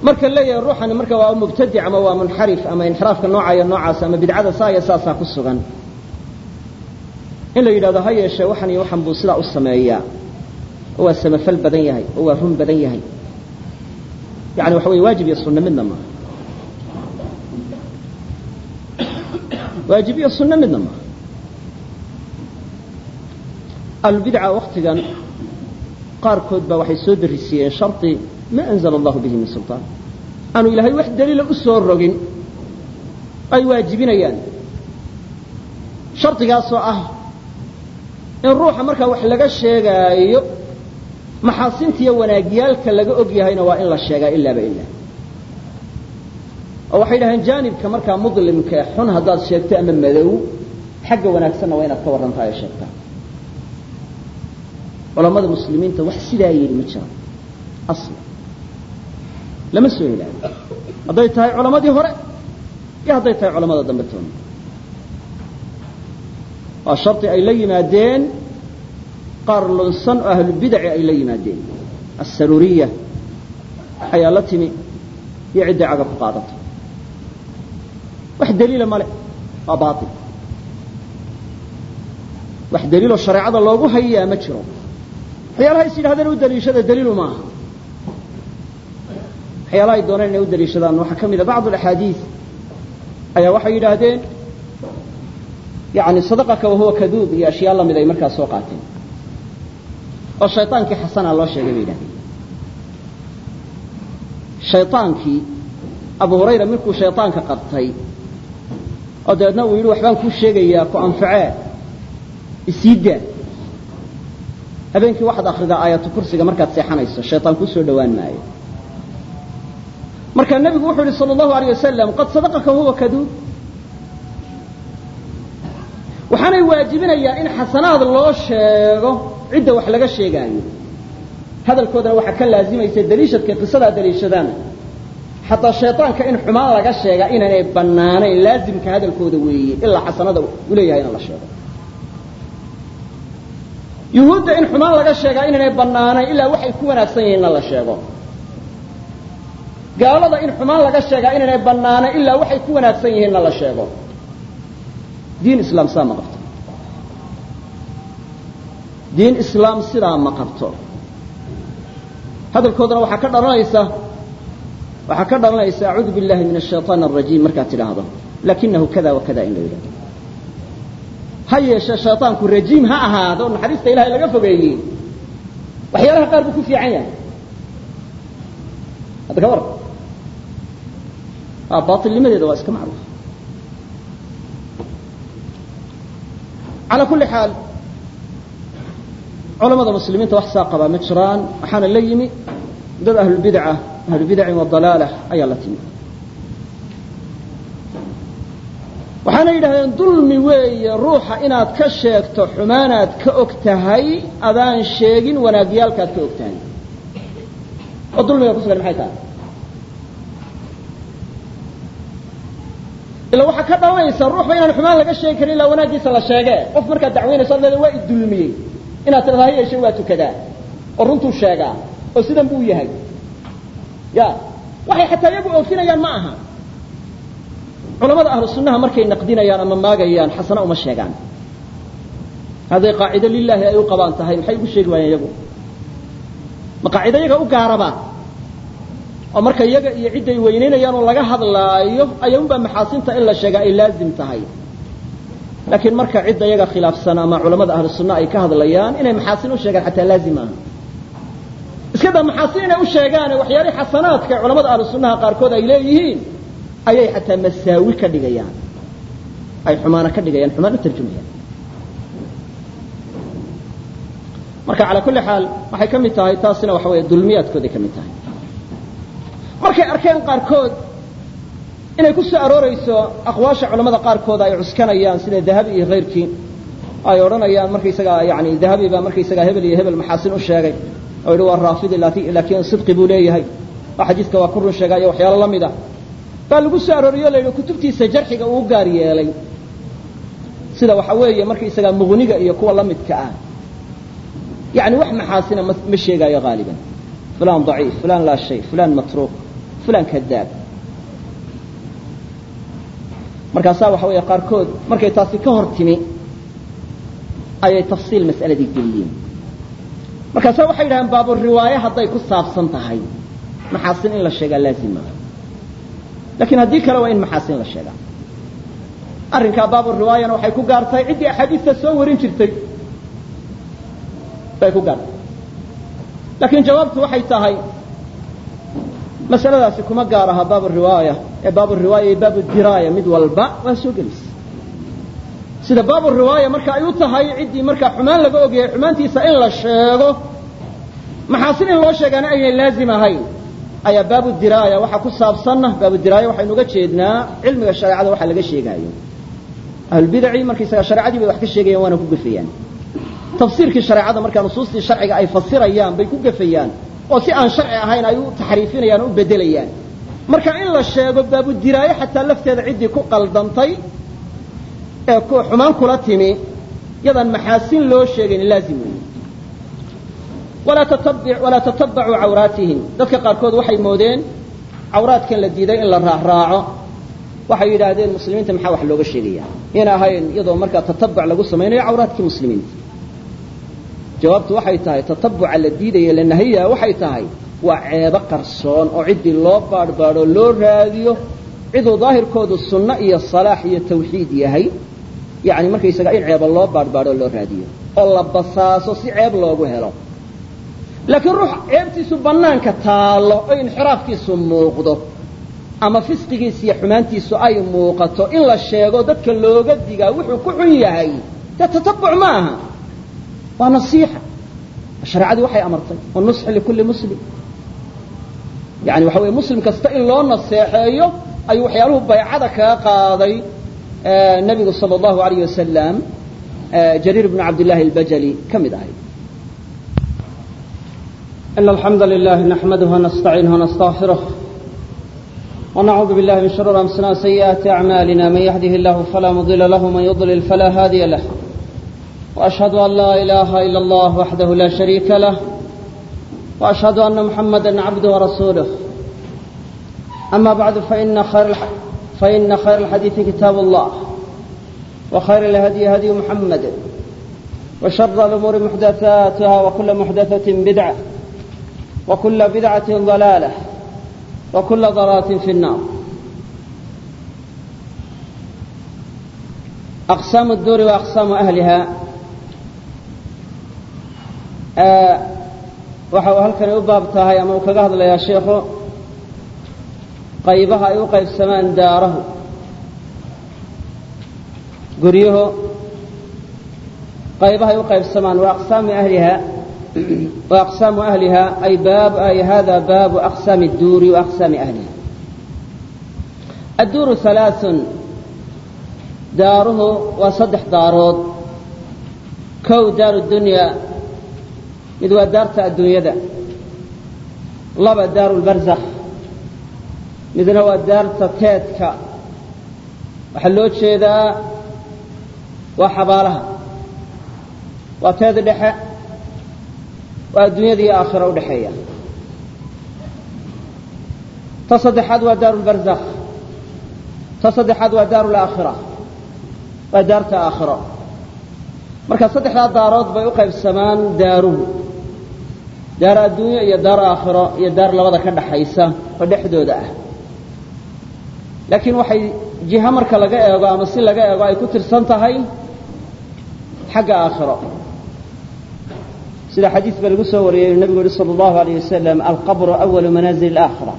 S1: marka leeyahay ruuxani marka waa mubtadic ama waa munxarif ama inxiraafka noocayo noocaas ama bidcada saa iyo saasaa ku sugan. In la yidhahdo ha yeeshee waxan iyo waxan buu sidaa u sameeyaa oo waa samafal badan yahay oo waa run badan yahay. Yani waxa weye waajib iyo sunno midna maaha waajib iyo sunno midna maaha ahlulbidca waktigan qaarkood baa waxay soo darisiiyeen shardi ma anzala allahu bihi min sulطaan aanu ilaahay wax daliila u rogin ay waajibinayaan. Shardigaasoo ah in ruuxa markaa wax laga sheegaayo maxaasintiiyo wanaagyaalka laga og yahayna waa in la sheegaa ilaaba ilaa oo waxay dhaheen jaanibka markaa mudlimka xun haddaad sheegto ama madow xagga wanaagsanna waa inaad ka warrantaa ee sheegtaa culamada muslimiinta wax sidaa yidhi ma jira asla lama soo helaayo hadday tahay culamadii hore iyo hadday tahay culamada dambe toona waa shardi ay la yimaadeen qaar lunsan oo ahlubidaci ay la yimaadeen assaruuriya ayaa la timi iyo cidday caga ku qaadato. Wax daliila male waa baail wax daliiloo shareecada loogu hayaa ma jiro. Waxyaalaha is yidhahdeen u daliishada daliilu maaha waxyaalaha ay dooneen inay u daliishadaan waxaa ka mida bacd alaxaadiid ayaa waxay yidhaahdeen yani sadaqaka wahuwa kaduub iyo ashyaa la mid ay markaa soo qaateen oo hayaankii xasana loo sheegay bay yidhahdeen hayaankii abu hurayra midkuu shayaanka qabtay oo dabeedna uu yidhi waxbaan kuu sheegayaa ku anfacee isii habeenkii waxaad akhridaa aayatu kursiga markaad seexanayso shayaan kuu soo dhowaan maayo. Marka nebigu wuxuu yidhi sal allahu alay wasalam qad sadaqaka huwa kaduub. Waxaanay waajibinayaa in xasanaad loo sheego cidda wax laga sheegaayo. Hadalkoodana waxaa ka laazimaysa daliishadka qisadaa daliishadaan. Xataa shayطaanka in xumaan laga sheegaa inaanay bannaanayn laazimka hadalkooda weeye ilaa xasanada u leeyahay in la sheego. Yuhuudda in xumaan laga sheegaa inaanay bannaanayn ilaa waxay ku wanaagsan yihiin na la sheego. Gaalada in xumaan laga sheegaa inaanay bannaanayn ilaa waxay ku wanaagsan yihiinna la sheego. Diin islaam sidaa ma qabto diin islaam sidaa ma qabto hadalkoodana waxaa ka dhalanaysa waxaa ka dhalanaysa acuudu biاllahi min الshayطaan الrajiim markaad tidhaahdo lakinahu kada wa kada in la yidhahdo ha yeeshe shayطaanku rajiim ha ahaado naxariista ilahay laga fogeeyey waxyaalaha qaar buu ku fiican yahay hadda ka war baailnimadeeda waa iska macruuf calaa kulli xaal culamada muslimiinta wax saa qabaa ma jiraan waxaana la yimi dad ahlulbidca ahlubidacin wadalaala ayaa la timi. Waxaana yidhahdeen dulmi weeye ruuxa inaad ka sheegto xumaanaad ka og tahay adaan sheegin wanaagyaalkaad ka og tahay. Oo dulmiga ku sugan maxay tahay? Ila waxaa ka dhalanaysa ruuxba inaan xumaan laga sheegi karin ilaa wanaaggiisa la sheege qof markaad dacwaynayso ad leeda waa idulmiyey inaad tidhahda ha waa tukadaa oo runtuu sheegaa oo sidan buu yahay. Ya waxay xataa iyagu oofinayaan ma aha. Culamada ahlu sunnaha markay naqdinayaan ama maagayaan xasana uma sheegaan. Hadday qaacido lilaahi ay u qabaan tahay maxay ugu sheegi waayeen iyagu? Ma qaacido iyaga u gaaraba? Oo marka iyaga iyo cidday weynaynayaan oo laga hadlaayo ayaunbaa maxaasinta in la sheegaa ay laazim tahay laakiin marka cidda iyaga khilaafsan ama culamada ahlu sunna ay ka hadlayaan inay maxaasin u sheegaan xataa laazim maaha iska daa maxaasin inay u sheegaane waxyaalihii xasanaadka culamada ahlu sunnaha qaarkood ay leeyihiin ayay xataa masaawi ka dhigayaan. Ay xumaano ka dhigayaan xumaan u tarjumayaan. Marka calaa kulli xaal waxay ka mid tahay taasina waxa weeye dulmiyaadkooday ka mid tahay. Markay arkeen qaarkood inay ku soo aroorayso aqwaasha culamada qaarkood ay cuskanayaan sida dahabi iyo kayrkii ay odhanayaan markaysagaa yani dahabi baa markaysagaa hebel iyo hebel maxaasin u sheegay. Oo yidhi waa raafidi laakiin sidqi buu leeyahay. Oo xadiidka waa ku run sheegaayo waxyaalo la mid ah. Baa lagu soo arooriyo la yidhi kutubtiisa jarxiga uu gaar yeelay. Sida waxa weeye markaysagaa muqniga iyo kuwa la midka ah. Yani wax maxaasina ma sheegaayo haaliban fulan daciif fulan laa shay fulan matruuq fulan kadaab markaasaa waxa weeye qaarkood markay taasi ka hor timi ayay tafsiil mas'aladii geliyeen. Markaasaa waxay yidhahdeen baaburiwaaye hadday ku saabsan tahay. Maxaasin in la sheegaa laazima lakiin haddii kale waa in maxaasin la sheegaa. Arrinkaa baaburiwaayana waxay ku gaartahay ciddii axaadiista soo warin jirtay bay ku gaartay. Laakiin jawaabtu waxay tahay masaladaasi kuma gaar aha baab riwaaya ee baab riwaaya iyo baab diraaya mid walba waa soo gelaysa sida baab riwaaya marka ay u tahay ciddii markaa xumaan laga ogyahay xumaantiisa in la sheego maxaasin in loo sheegaana aynay laazim ahayn. Ayaa baabu diraaya waxaa ku saabsanna baabu diraaya waxaynu uga jeednaa cilmiga shareecada waxa laga sheegaayo. Ahlulbidaci markaysaga shareecadii bay wax ka sheegayaan waana ku gafayaan tafsiirkii shareecada markaa nusuustii sharciga ay fasirayaan bay ku gafayaan oo si aan sharci ahayn ay u taxriifinayaan o u bedelayaan marka in la sheego baabudiraayo xataa lafteeda ciddii ku qaldantay ee xumaan kula timi yadaan maxaasin loo sheegayn laazim weeye walaa tatabacuu cawraatihim dadka qaarkood waxay moodeen cawraadkan la diiday in la raacraaco. Waxay yidhaahdeen muslimiinta maxaa wax looga sheegaya in ahayn iyadoo markaa tatabuc lagu samaynayo cawraadkii muslimiinta jawaabtu waxay tahay tatabuca la diidaya la nahaya waxay tahay waa ceebo qarsoon oo ciddii loo baadhbaadho loo raadiyo ciduu daahirkoodu sunno iyo salaax iyo tawxiid yahay. Yani markaysaga in ceeba loo baadhbaadho loo raadiyo oo la basaaso si ceeb loogu helo. Laakiin ruux ceebtiisu bannaanka taallo oo inxiraafkiisu muuqdo ama fisqigiisa iyo xumaantiisu ay muuqato in la sheego dadka looga digaa wuxuu ku xun yahay. Dee tatabuc ma aha waa nasiixa shareecadii waxay amartay wanusxi likulli muslim yani waxa weye muslim kasta in loo naseexeeyo ayuu waxyaaluhu baycada kaga qaaday nebigu sala allahu alayh wasalam jariir bnu cabdillahi albajali ka mid ahay
S2: إن الحمد لله نحمده ونستعينه ونستغفره ونعوذ بالله من شرور أنفسنا وسيئات أعمالنا من يهده الله فلا مضل له ومن يضلل فلا هادي له واشهد ان لا اله الا الله وحده لا شريك له واشهد ان محمدا عبده ورسوله اما بعد فان خير فان خير الحديث كتاب الله وخير الهدي هدي محمد وشر الامور محدثاتها وكل محدثه بدعه وكل بدعه ضلاله وكل ضلاله في النار اقسام الدور واقسام اهلها waxa uu halkani u baab tahay ama uu kaga hadlayaa sheekhu qaybaha ay u qaybsamaan daarahu guryaho qaybaha ay u qaybsamaan wa aqsaamu ahliha wa aqsaamu ahliha ay baab ay hada baabu aqsaami اduuri wa aqsaami ahliha. Adduuru halaaثun daaruhu waa saddex daarood. Kow daaru dunya mid waa daarta adduunyada. Laba daaru lbarzakh midna waa daarta teedka. Waxaa loo jeedaa waa xabaalaha. Waa teed dhexe. Waa adduunyada iyo aakhira u dhexeeya. Ta saddexaad waa daaru lbarzakh ta saddexaad waa daaru laakhira waa daarta aakhiro marka saddexdaa daarood bay u qaybsamaan daaruhu daar adduunyo iyo daar aakhiro iyo daar labada ka dhaxaysa oo dhexdooda ah. Laakiin waxay jiho marka laga eego ama si laga eego ay ku tirsan tahay xagga aakhiro. Sida xadiis ba lagu soo wariyey nabigu yihi sala allahu alayh wasalam alqabru awalu manaazil alaakhira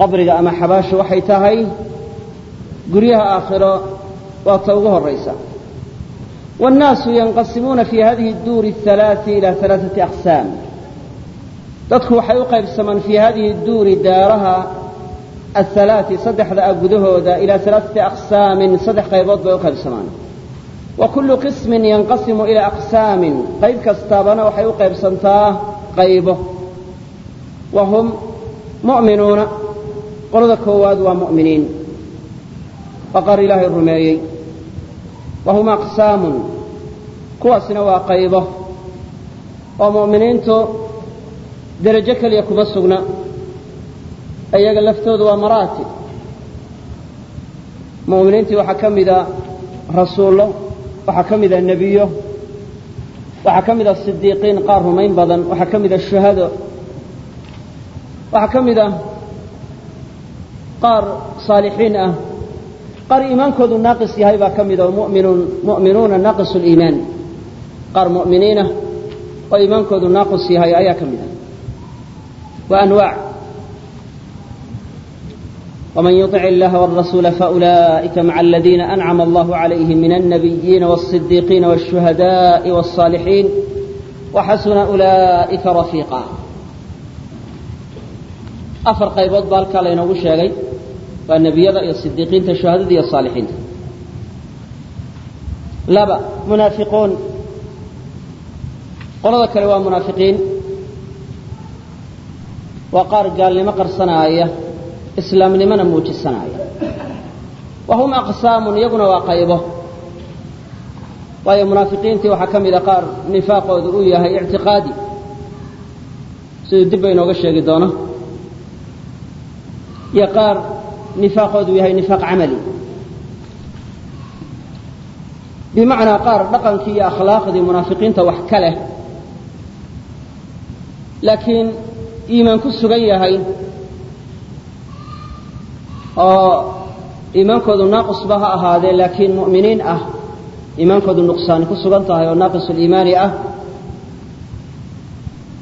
S2: qabriga ama xabaashu waxay tahay guryaha aakhiro waa ta ugu horaysa wاnnaasu yanqasimuuna fi hadihi اduuri الhalaai ila halaaثati aqsaam dadku waxay u qaybsamaan fii hadihi duuri daaraha athalaati saddexda ah gudahooda ilaa alaaثati aqsaamin saddex qaybood bay u qaybsamaan wa kullu qismin yanqasimu ilaa aqsaamin qayb kastaabana waxay u qaybsantaa qaybo wa hum mu'minuuna qolada koowaad waa mu'miniin waa qaar ilaahay rumeeyey wa hum aqsaamun kuwaasina waa qaybo oo mu'miniintu derajo keliya kuma sugna iyaga laftoodu waa maraatib mu'miniintii waxaa ka mida rasuullo waxaa ka mida nebiyo waxaa ka mida sidiiqiin qaar rumayn badan waxaa ka mida shuhado waxaa ka mida qaar saalixiin ah qaar iimaankoodu naaqis yahay baa ka mida muminuun mu'minuuna naaqisu liimaan qaar mu'miniinah oo iimaankoodu naaqis yahay ayaa ka mida wa anwaac ومن يطع الله والرسول فأولئك مع الذين أنعم الله عليهم من النبيين والصديقين والشهداء والصالحين وحسن أولئك رفيقا أفر قيبوت بالك لينوغو waa nebiyada iyo sidiiqiinta shuhadada iyo saalixiinta. Laba munaafiquun qolada kale waa munaafiqiin. Waa qaar gaalnimo qarsanaaya islaamnimona muujisanaaya. Wa hum aqsaamun iyaguna waa qaybo. Waayo munaafiqiintii waxaa ka mida qaar nifaaqoodu uu yahay ictiqaadi. Siduu dib ba inooga sheegi doono. Iyo qaar nifaaqoodu yahay nifaaq camali. Bimacnaa qaar dhaqankii iyo akhlaaqdii munaafiqiinta wax ka leh laakiin iimaan ku sugan yahay oo iimaankoodu naaqisba ha ahaadee laakiin mu'miniin ah iimaankoodu nuqsaani ku sugan tahay oo naaqisuliimaani ah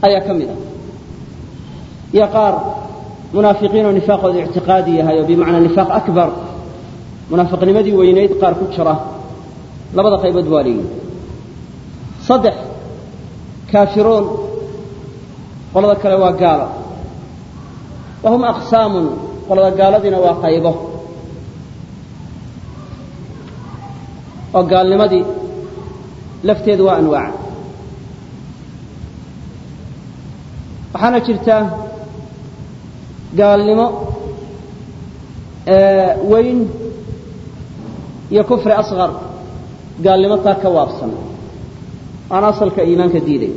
S2: ayaa ka mid ah. Iyo qaar munaafiqiin oo nifaaqoodu ictiqaadi yahay oo bimacnaa nifaaq akbar munaafiqnimadii weynayd qaar ku jira labada qaybood waa leeyihiin saddex kaafiruun qolada kale waa gaalo. Wa hum aqsaamun qolada gaaladiina waa qaybo. Oo gaalnimadii lafteedu waa anwaac. Waxaana jirta gaalnimo weyn iyo kufri asqar gaalnimo taa ka waabsan aan asalka iimaanka diiday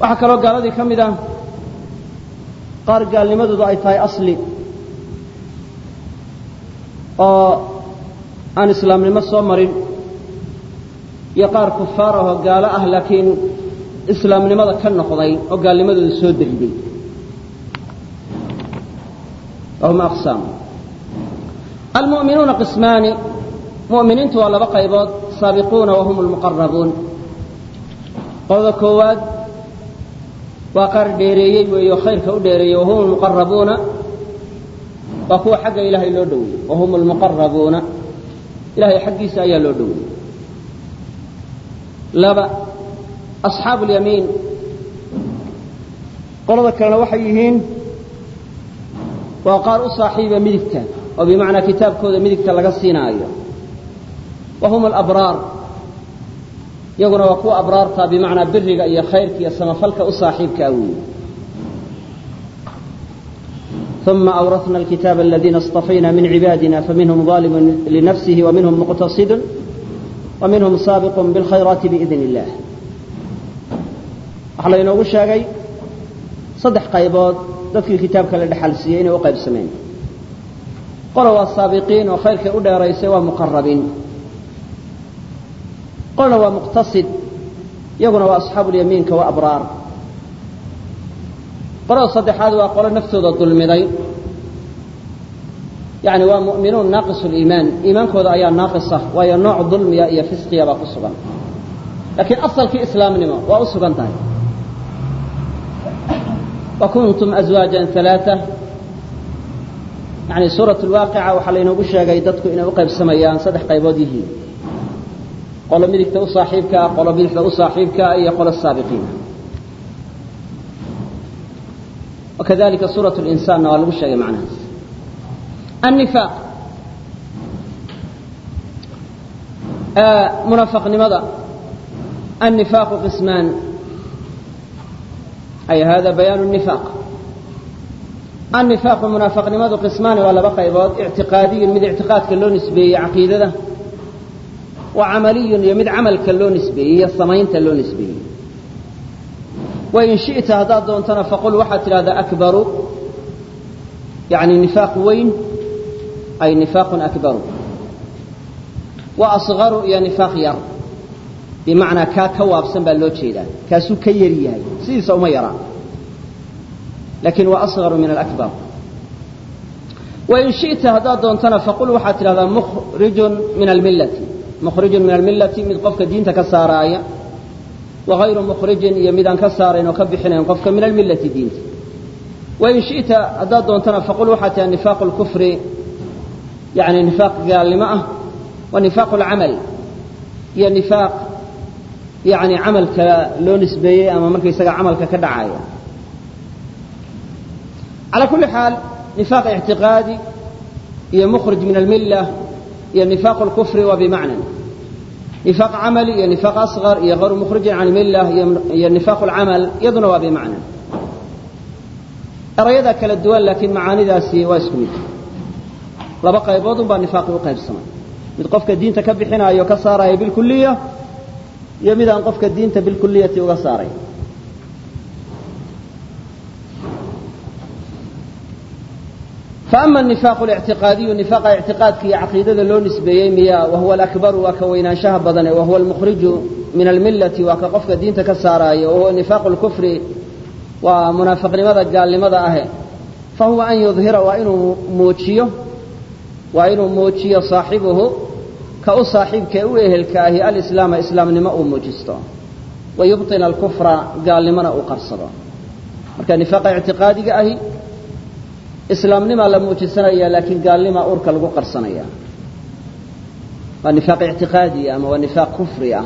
S2: waxaa kaloo gaaladii ka mid ah qaar gaalnimadoodu ay tahay asli oo aan islaamnimo soo marin iyo qaar kufaar ahoo gaalo ah laakiin islaamnimada ka noqday oo gaalnimadooda soo aqsaam almu'minuuna qismaani mu'miniintu waa laba qaybood saabiquuna wahum almuqarabuun qolada koowaad waa qaar dheereeyey weeyo khayrka u dheereeyey wahum almuqarabuuna waa kuwa xagga ilaahay loo dhoweeyey. Wahum almuqarabuuna ilahay xaggiisa ayaa loo dhoweeyey laba asxaabu اlyamiin qolada kalena waxay yihiin waa qaar u saaxiiba midigta oo bimacnaa kitaabkooda midigta laga siinaayo wa hum alabraar iyaguna waa kuwa abraarta bimacnaa biriga iyo khayrka iyo samafalka u saaxiibkaa weeye ثم أورثنا الكتاب الذين اصطفينا من عبادنا فمنهم ظالم لنفسه ومنهم مقتصد ومنهم سابق بالخيرات بإذن الله waxaa laynoogu sheegay. Saddex qaybood dadkii kitaabka la dhexal inay u qaybsameen qola waa saabiqiin oo khayrkay u dheeraysay waa muqarabiin qolna waa muqtasid iyaguna waa asxaabulyamiinka waa abraar. Qolada saddexaad waa qolo naftooda dulmiday. Yani waa mu'minuun naaqis liimaan iimaankooda ayaa naaqisa waayo nooc dulmiya iyo fisqiya baa ku sugan. Laakiin asalkii islaamnimo waa u sugan tahay wa kuntum azwaajan alaaa yani suurat lwaaqica waxaa laynoogu sheegay dadku inay u qaybsamayaan saddex qaybood yihiin qolo midigta u saaxiibkaa qolo bidixda u saaxiibkaa iyo qolo saabiqiina wakadalika suurat linsaanna waa lagu sheegay macnahaas annifaaq munafaqnimada annifaaqu qismaan ay hada bayaanu nifaaq annifaaqu munaafaqnimadu qismaani waa laba qaybood ictiqaadiyun mid ictiqaadka loo nisbeeyey caqiidada wa camaliyun iyo mid camalka loo nisbeeyey iyo samaynta loo nisbeeyey. wain shi'ta haddaad doontana faqul waxaad tidhahdaa akbaru yani nifaaq weyn ay nifaaqun akbaru wa asgaru iyo nifaaq yar bimacnaa kaa ka waabsan baa loo jeedaa. Kaasuu ka yari yahay. Sidiisa uma yaraa. Lakin waa asgaru min alakbar. Wain shi'ta haddaad doontana faqul waxaad tidhahdaa mukhrijun min almillati. Mukhrijun min almillati mid qofka diinta ka saaraaya wagayru mukhrijin iyo midaan ka saarayn oo ka bixinayn qofka min almillati diinta. Wain shi'ta haddaad doontana faqul waxaad tidhahda nifaaqu lkufri yani nifaaq gaalnimo ah wa nifaaqu alcamal iyo nifaaq yani camalka loo nisbeeyey ama markaysaga camalka ka dhacaya. Calaa kulli xaal nifaaq ictiqaadi iyo mukhrij min almilla iyo nifaaq اlkufri waa bimacnan nifaaq camali iyo nifaaq asqar iyo kayru mukhrijin can milla iyo nifaaq اlcamal iyaduna waa bimacna. Erayada kala duwan laakiin macaanidaasi waa isku mid. Laba qaybood unbaa nifaaqii u qaybsamay mid qofka diinta ka bixinaayo ka saaraya bilkuliya iyo mid aan qofka diinta bilkuliyati uga saaray. Faama nifaaqu lictiqaadiyu nifaaqa ictiqaadka iyo caqiidada loo nisbeeyey miya wahuwa alakbaru waa ka weynaanshaha badane wahuwa almukhriju min almillati waa ka qofka diinta ka saaraayo wahuwa nifaaqu lkufri waa munaafiqnimada gaalnimada ahe. Fahuwa an yudhira waa inuu muujiyo waa inuu muujiyo saaxibuhu ka u saaxiibkae u ehelka ahi alislaama islaamnimo uu muujisto wa yubطina alkufra gaalnimona uu qarsado. Marka nifaaqa ictiqaadiga ahi islaamnimaa la muujisanaya laakiin gaalnimaa urka lagu qarsanaya. Waa nifaaq ictiqaadi ama waa nifaaq kufri ah.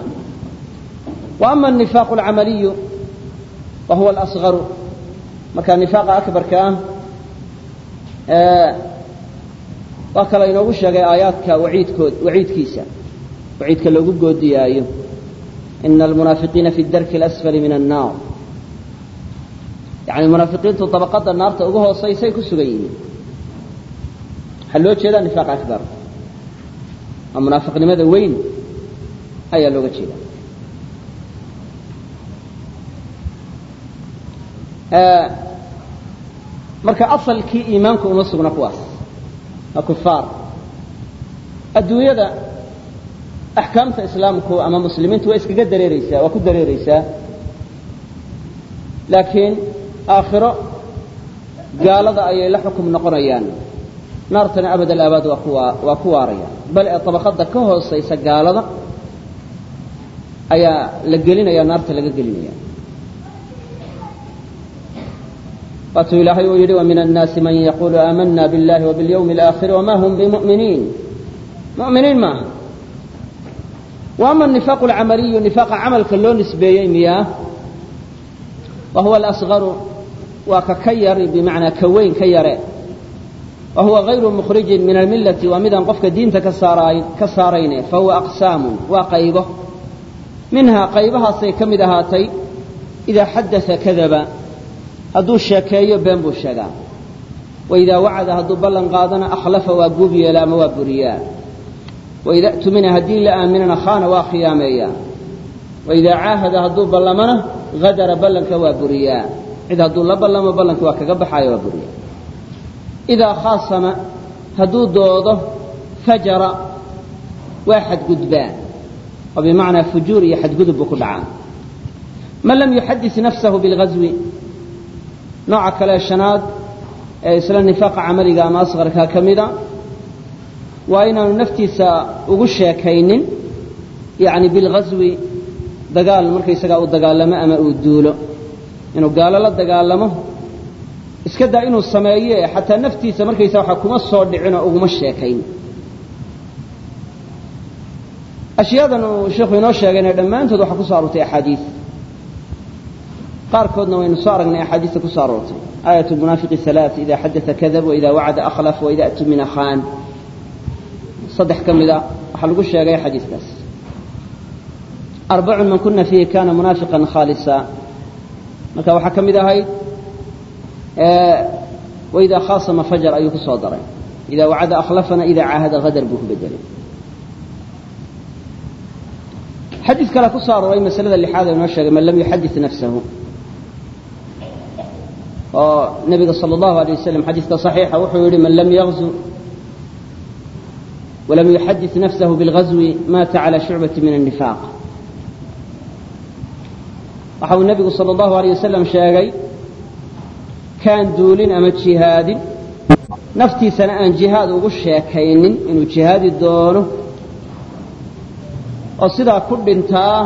S2: Wa ama anifaaq alcamaliyu wa huwa alasgaru marka nifaaqa akbarka ah waa kala inoogu sheegay aayaadka waciidkood waciidkiisa. Waciidka loogu goodiyaayo. Ina almunaafiqiina fi darki alasfali min annaar. Yani munaafiqiintu dabaqada naarta ugu hoosaysay ku sugan yihiin. Waxaa loo jeedaa nifaaq akbar? Waa munaafiqnimada weyn ayaa looga jeeda marka asalkii iimaanku uma sugna kuwaas. waa kufaar adduunyada axkaamta islaamku ama muslimiintu waa iskaga dareereysaa waa ku dareereysaa laakiin aakhiro gaalada ayay la xukum noqonayaan naartana abad alaabaad waa ku waa ku waaraya bal ee dabaqada ka hoosaysa gaalada ayaa la gelinaya naarta laga gelinaya waatuu ilaahay uu yidhi وmin الnaasi man yaqulu aamana biاllahi وbاlyوم الآkhir وma hm bmؤminiin mu'miniin maaha وama النifaaq اlcamaliyu nifaaqa camalka loo nisbeeyey miyaa wa huwa alasgaru waa ka ka yari bimacnaa ka weyn ka yare wa huwa غayru mukhrijin min almillati waa midaan qofka diinta ka saarayn ka saarayne fahuwa aqsaamu waa qaybo minhaa qaybahaasay ka mid ahaatay idaa xadaa kadaba hadduu sheekeeyo been buu sheegaa. Waidaa wacada hadduu ballan qaadana akhlafa waa guub yeela ama waa buriyaa. Waida tumina haddii la aaminana khaana waa khiyaameeyaa. Waidaa caahada hadduu ballamana hadara ballanka waa buriyaa. Cid hadduu la ballamo ballanka waa kaga baxaayo waa buriyaa. Idaa khaasama hadduu doodo fajara waa xadgudbaa oo bimacnaa fujuur iyo xadgudub buu ku dhacaa. Man lam yuxadis nafsahu bilghaswi nooca kale shanaad ee isla nifaaqa camaliga ama asqarka ka mida waa inaanu naftiisa ugu sheekaynin yani bilghaswi dagaal markaysagaa uu dagaalamo ama uu duulo. Inuu gaalo la dagaalamo iska daa inuu sameeye xataa naftiisa markaysa waxa kuma soo dhicin oo uguma sheekayn. Ashyaadan uu sheikhu inoo sheegayna dhammaantood waxaa ku soo aroortay axaadiis qaarkoodna waynu soo aragnay axaadiista ku soo aroortay. Aayat lmunaafiqi halaa ida xadaa kadab waida wacada akhlaf waida tumina khaan. Saddex ka mida waxaa lagu sheegay xadiiskaas. Arbacun man kuna fiihi kana munaafiqan khaalisa. Marka waxaa ka mid ahayd waidaa khaasama fajar ayuu ku soo daray. Idaa wacada akhlafana idaa caahada hadar buu ku bedelay. Xadiis kale ku soo arooray masalada lixaad inoo sheegay man lam yuxadid nafsahu oo nebiga sala allahu alay wasalam xadiiska saxiixa wuxuu yihi man lam yagzu walam yuxadid nafsahu bilgazwi maata cala shucbati min annifaaq. Waxa uu nebigu sala allahu alay wasalam sheegay kaan duulin ama jihaadin naftiisana aan jihaad ugu sheekaynin inuu jihaadi doono. Oo sidaa ku dhintaa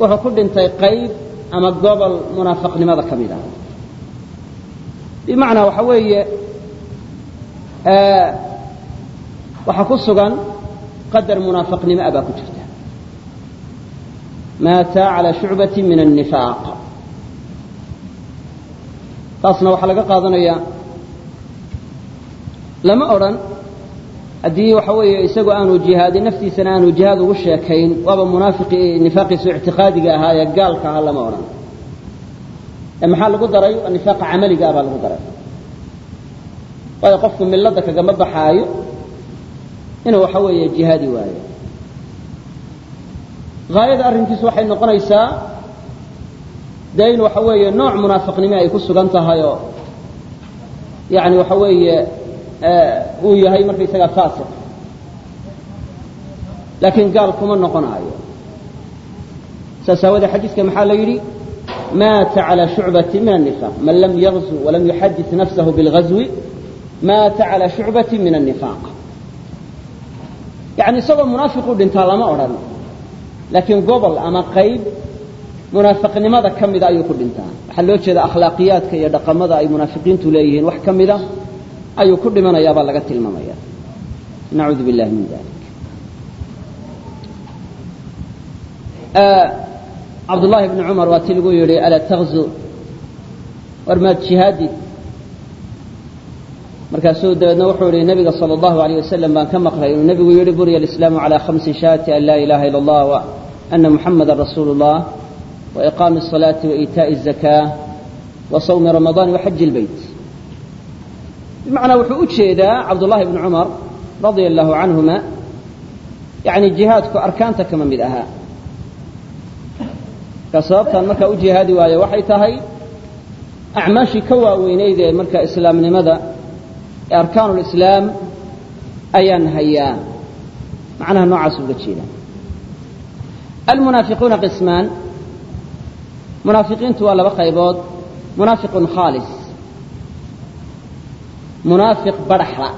S2: wuxuu ku dhintay qayb ama gobol munaafaqnimada ka mid ah bimacnaa waxa weeye waxaa ku sugan qadar munaafaqnimo ah baa ku jirta maata calى shucbati min الnifaaq taasna waxaa laga qaadanaya lama odhan haddii waxa weeye isagu aanu jihaadin naftiisana aanu jihaad ugu sheekayn waaba munaafiqi nifaaqiisu ictiqaadiga ahaa ee gaalka ahaa lama odhan ee maxaa lagu daray? Nifaaqa camaliga ah baa lagu daray. Waayo qofku milada kagama baxaayo inuu waxa weeye jihaadi waayo. Haayada arrinkiisu waxay noqonaysaa dee in waxa weeye nooc munaafiqnimo ay ku sugan tahay oo yani waxa weeye uu yahay markaysagaa faasiq. Laakiin gaal kuma noqonaayo. Saas aawadee xadiiska maxaa la yidhi maata calى shucbati min النifaq man lam yagzu walam yuxadid nafsahu biاlgazwi maata calى shucbati min النifaaq yani isagoo munaafiqu dhintaa lama odhan laakiin gobol ama qayb munaafiqnimada ka mida ayuu ku dhintaa waxaa loo jeeda akhlaaqiyaadka iyo dhaqamada ay munaafiqiintu leeyihiin wax ka mida ayuu ku dhimanayaa baa laga tilmaamaya nacuudu billahi min dalik cabdullaahi bni cumar waa ti lagu yidhi alaa takzu war maad jihaadid markaasuu dabeedna wuxuu yihi nabiga sala allahu alayh wasalam baan ka maqlay inuu nebigu yihi buriya alislaamu calaa khamsi shaati an laa ilaha ila allah wa ana muxamada rasuulu اllah wa iqaami الصalaati wa iitaaءi الzakaa wa sawmi ramadaani wa xaji اlbeyt bimacnaa wuxuu u jeedaa cabdullahi bni cumar radia allahu canhuma yani jihaadku arkaanta kama mid ahaa ka sababtaan markaa u jihaadi waayo waxay tahay acmaashii ka waaweynayd ee marka islaamnimada ee arkaanu lislaam ayaan hayaa macnaha noocaas uga jeeda. Almunaafiquuna qismaan. Munaafiqiintu waa laba qaybood. Munaafiqun khaalis. Munaafiq badhaxla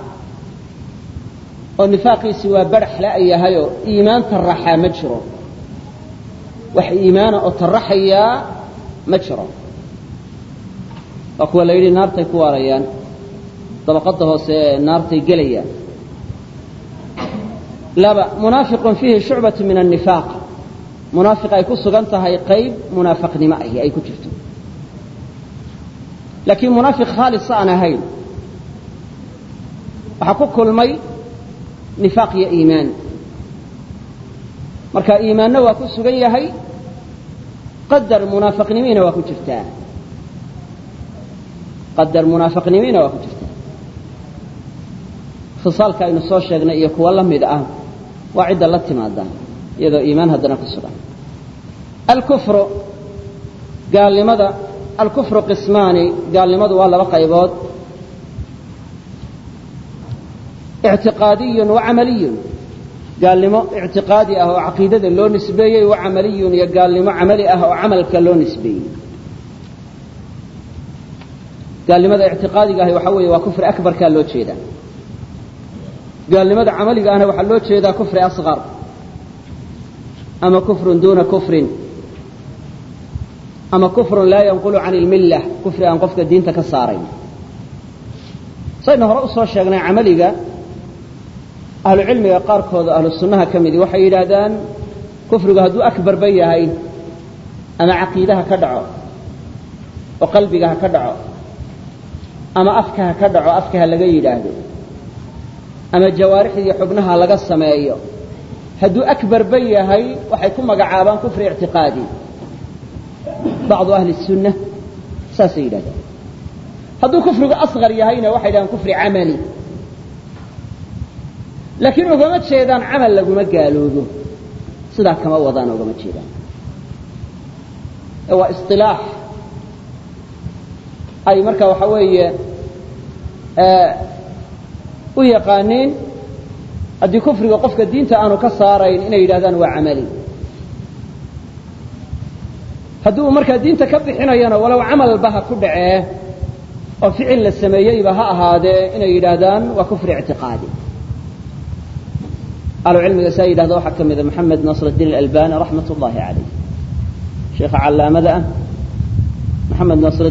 S2: oo nifaaqiisi waa badhaxla ay yahayoo iimaan taraxaa ma jiro wax iimaana oo taraxayaa ma jiro. Waa kuwa la naartay ku waarayaan. Dabaqadda hoose ee naartay gelayaan. Laba munaafiqun fiihi shucbatu min annifaaq. Munaafiq ay ku sugan tahay qayb munaafaqnimo ahi ay ku jirto. Laakiin munaafiq khaalisa aan ahayn. Waxaa ku kulmay nifaaq iyo iimaan marka iimaanna waa ku sugan yahay qadar munaafaqnimiina waa ku jirtaa. Qadar munaafaqnimiina waa ku jirtaa. Khisaalka aynu soo sheegnay iyo kuwa la mid ah waa cidda la timaada iyadoo iimaan haddana ku sugan. Alkufru gaalnimada alkufru qismaani gaalnimadu waa laba qaybood. Ictiqaadiyun wa camaliyun gaalnimo ictiqaadi ah oo caqiidada loo nisbeeyey wa camaliyun iyo gaalnimo camali ah oo camalka loo nisbeeyey. Gaalnimada ictiqaadiga ahi waxaa weeye waa kufri akbarkaa loo jeedaa. Gaalnimada camaliga ahna waxaa loo jeedaa kufri asqar ama kufrun duuna kufrin ama kufrun laa yanqulu can ilmilla kufri aan qofka diinta ka saarayn. Saynu hore u soo sheegnay camaliga ahlucilmiga qaarkooda ahlu sunnaha ka midi waxay yidhaahdaan kufrigu hadduu akbarba yahay ama caqiidaha ka dhaco oo qalbiga ha ka dhaco ama afka ha ka dhaco afka ha laga yidhaahdo ama jawaarixda iyo xubnaha laga sameeyo hadduu akbarba yahay waxay ku magacaabaan kufri ictiqaadi. Bacdu ahli sunna saasay yidhahdaan hadduu kufrigu asqar yahayna waxay yidhahdaan kufri camali laakiin ugama jeedaan camal laguma gaaloobo. Sidaa kama wadaan ugama jeedaan. Ee waa isilaax ay marka waxa weeye u yaqaaniin haddii kufriga qofka diinta aanu ka saarayn inay yidhahdaan waa camali. Haddii markaa diinta ka bixinayana walow camalba ha ku dhacee oo ficil la sameeyeyba ha ahaadee inay yidhaahdaan waa kufri ictiqaadi ahlucilmiga saa yidhahda waxaa ka mida maxamed nasr albani raxmat اllahi alayh sheekha calaamada ah maxamed nasr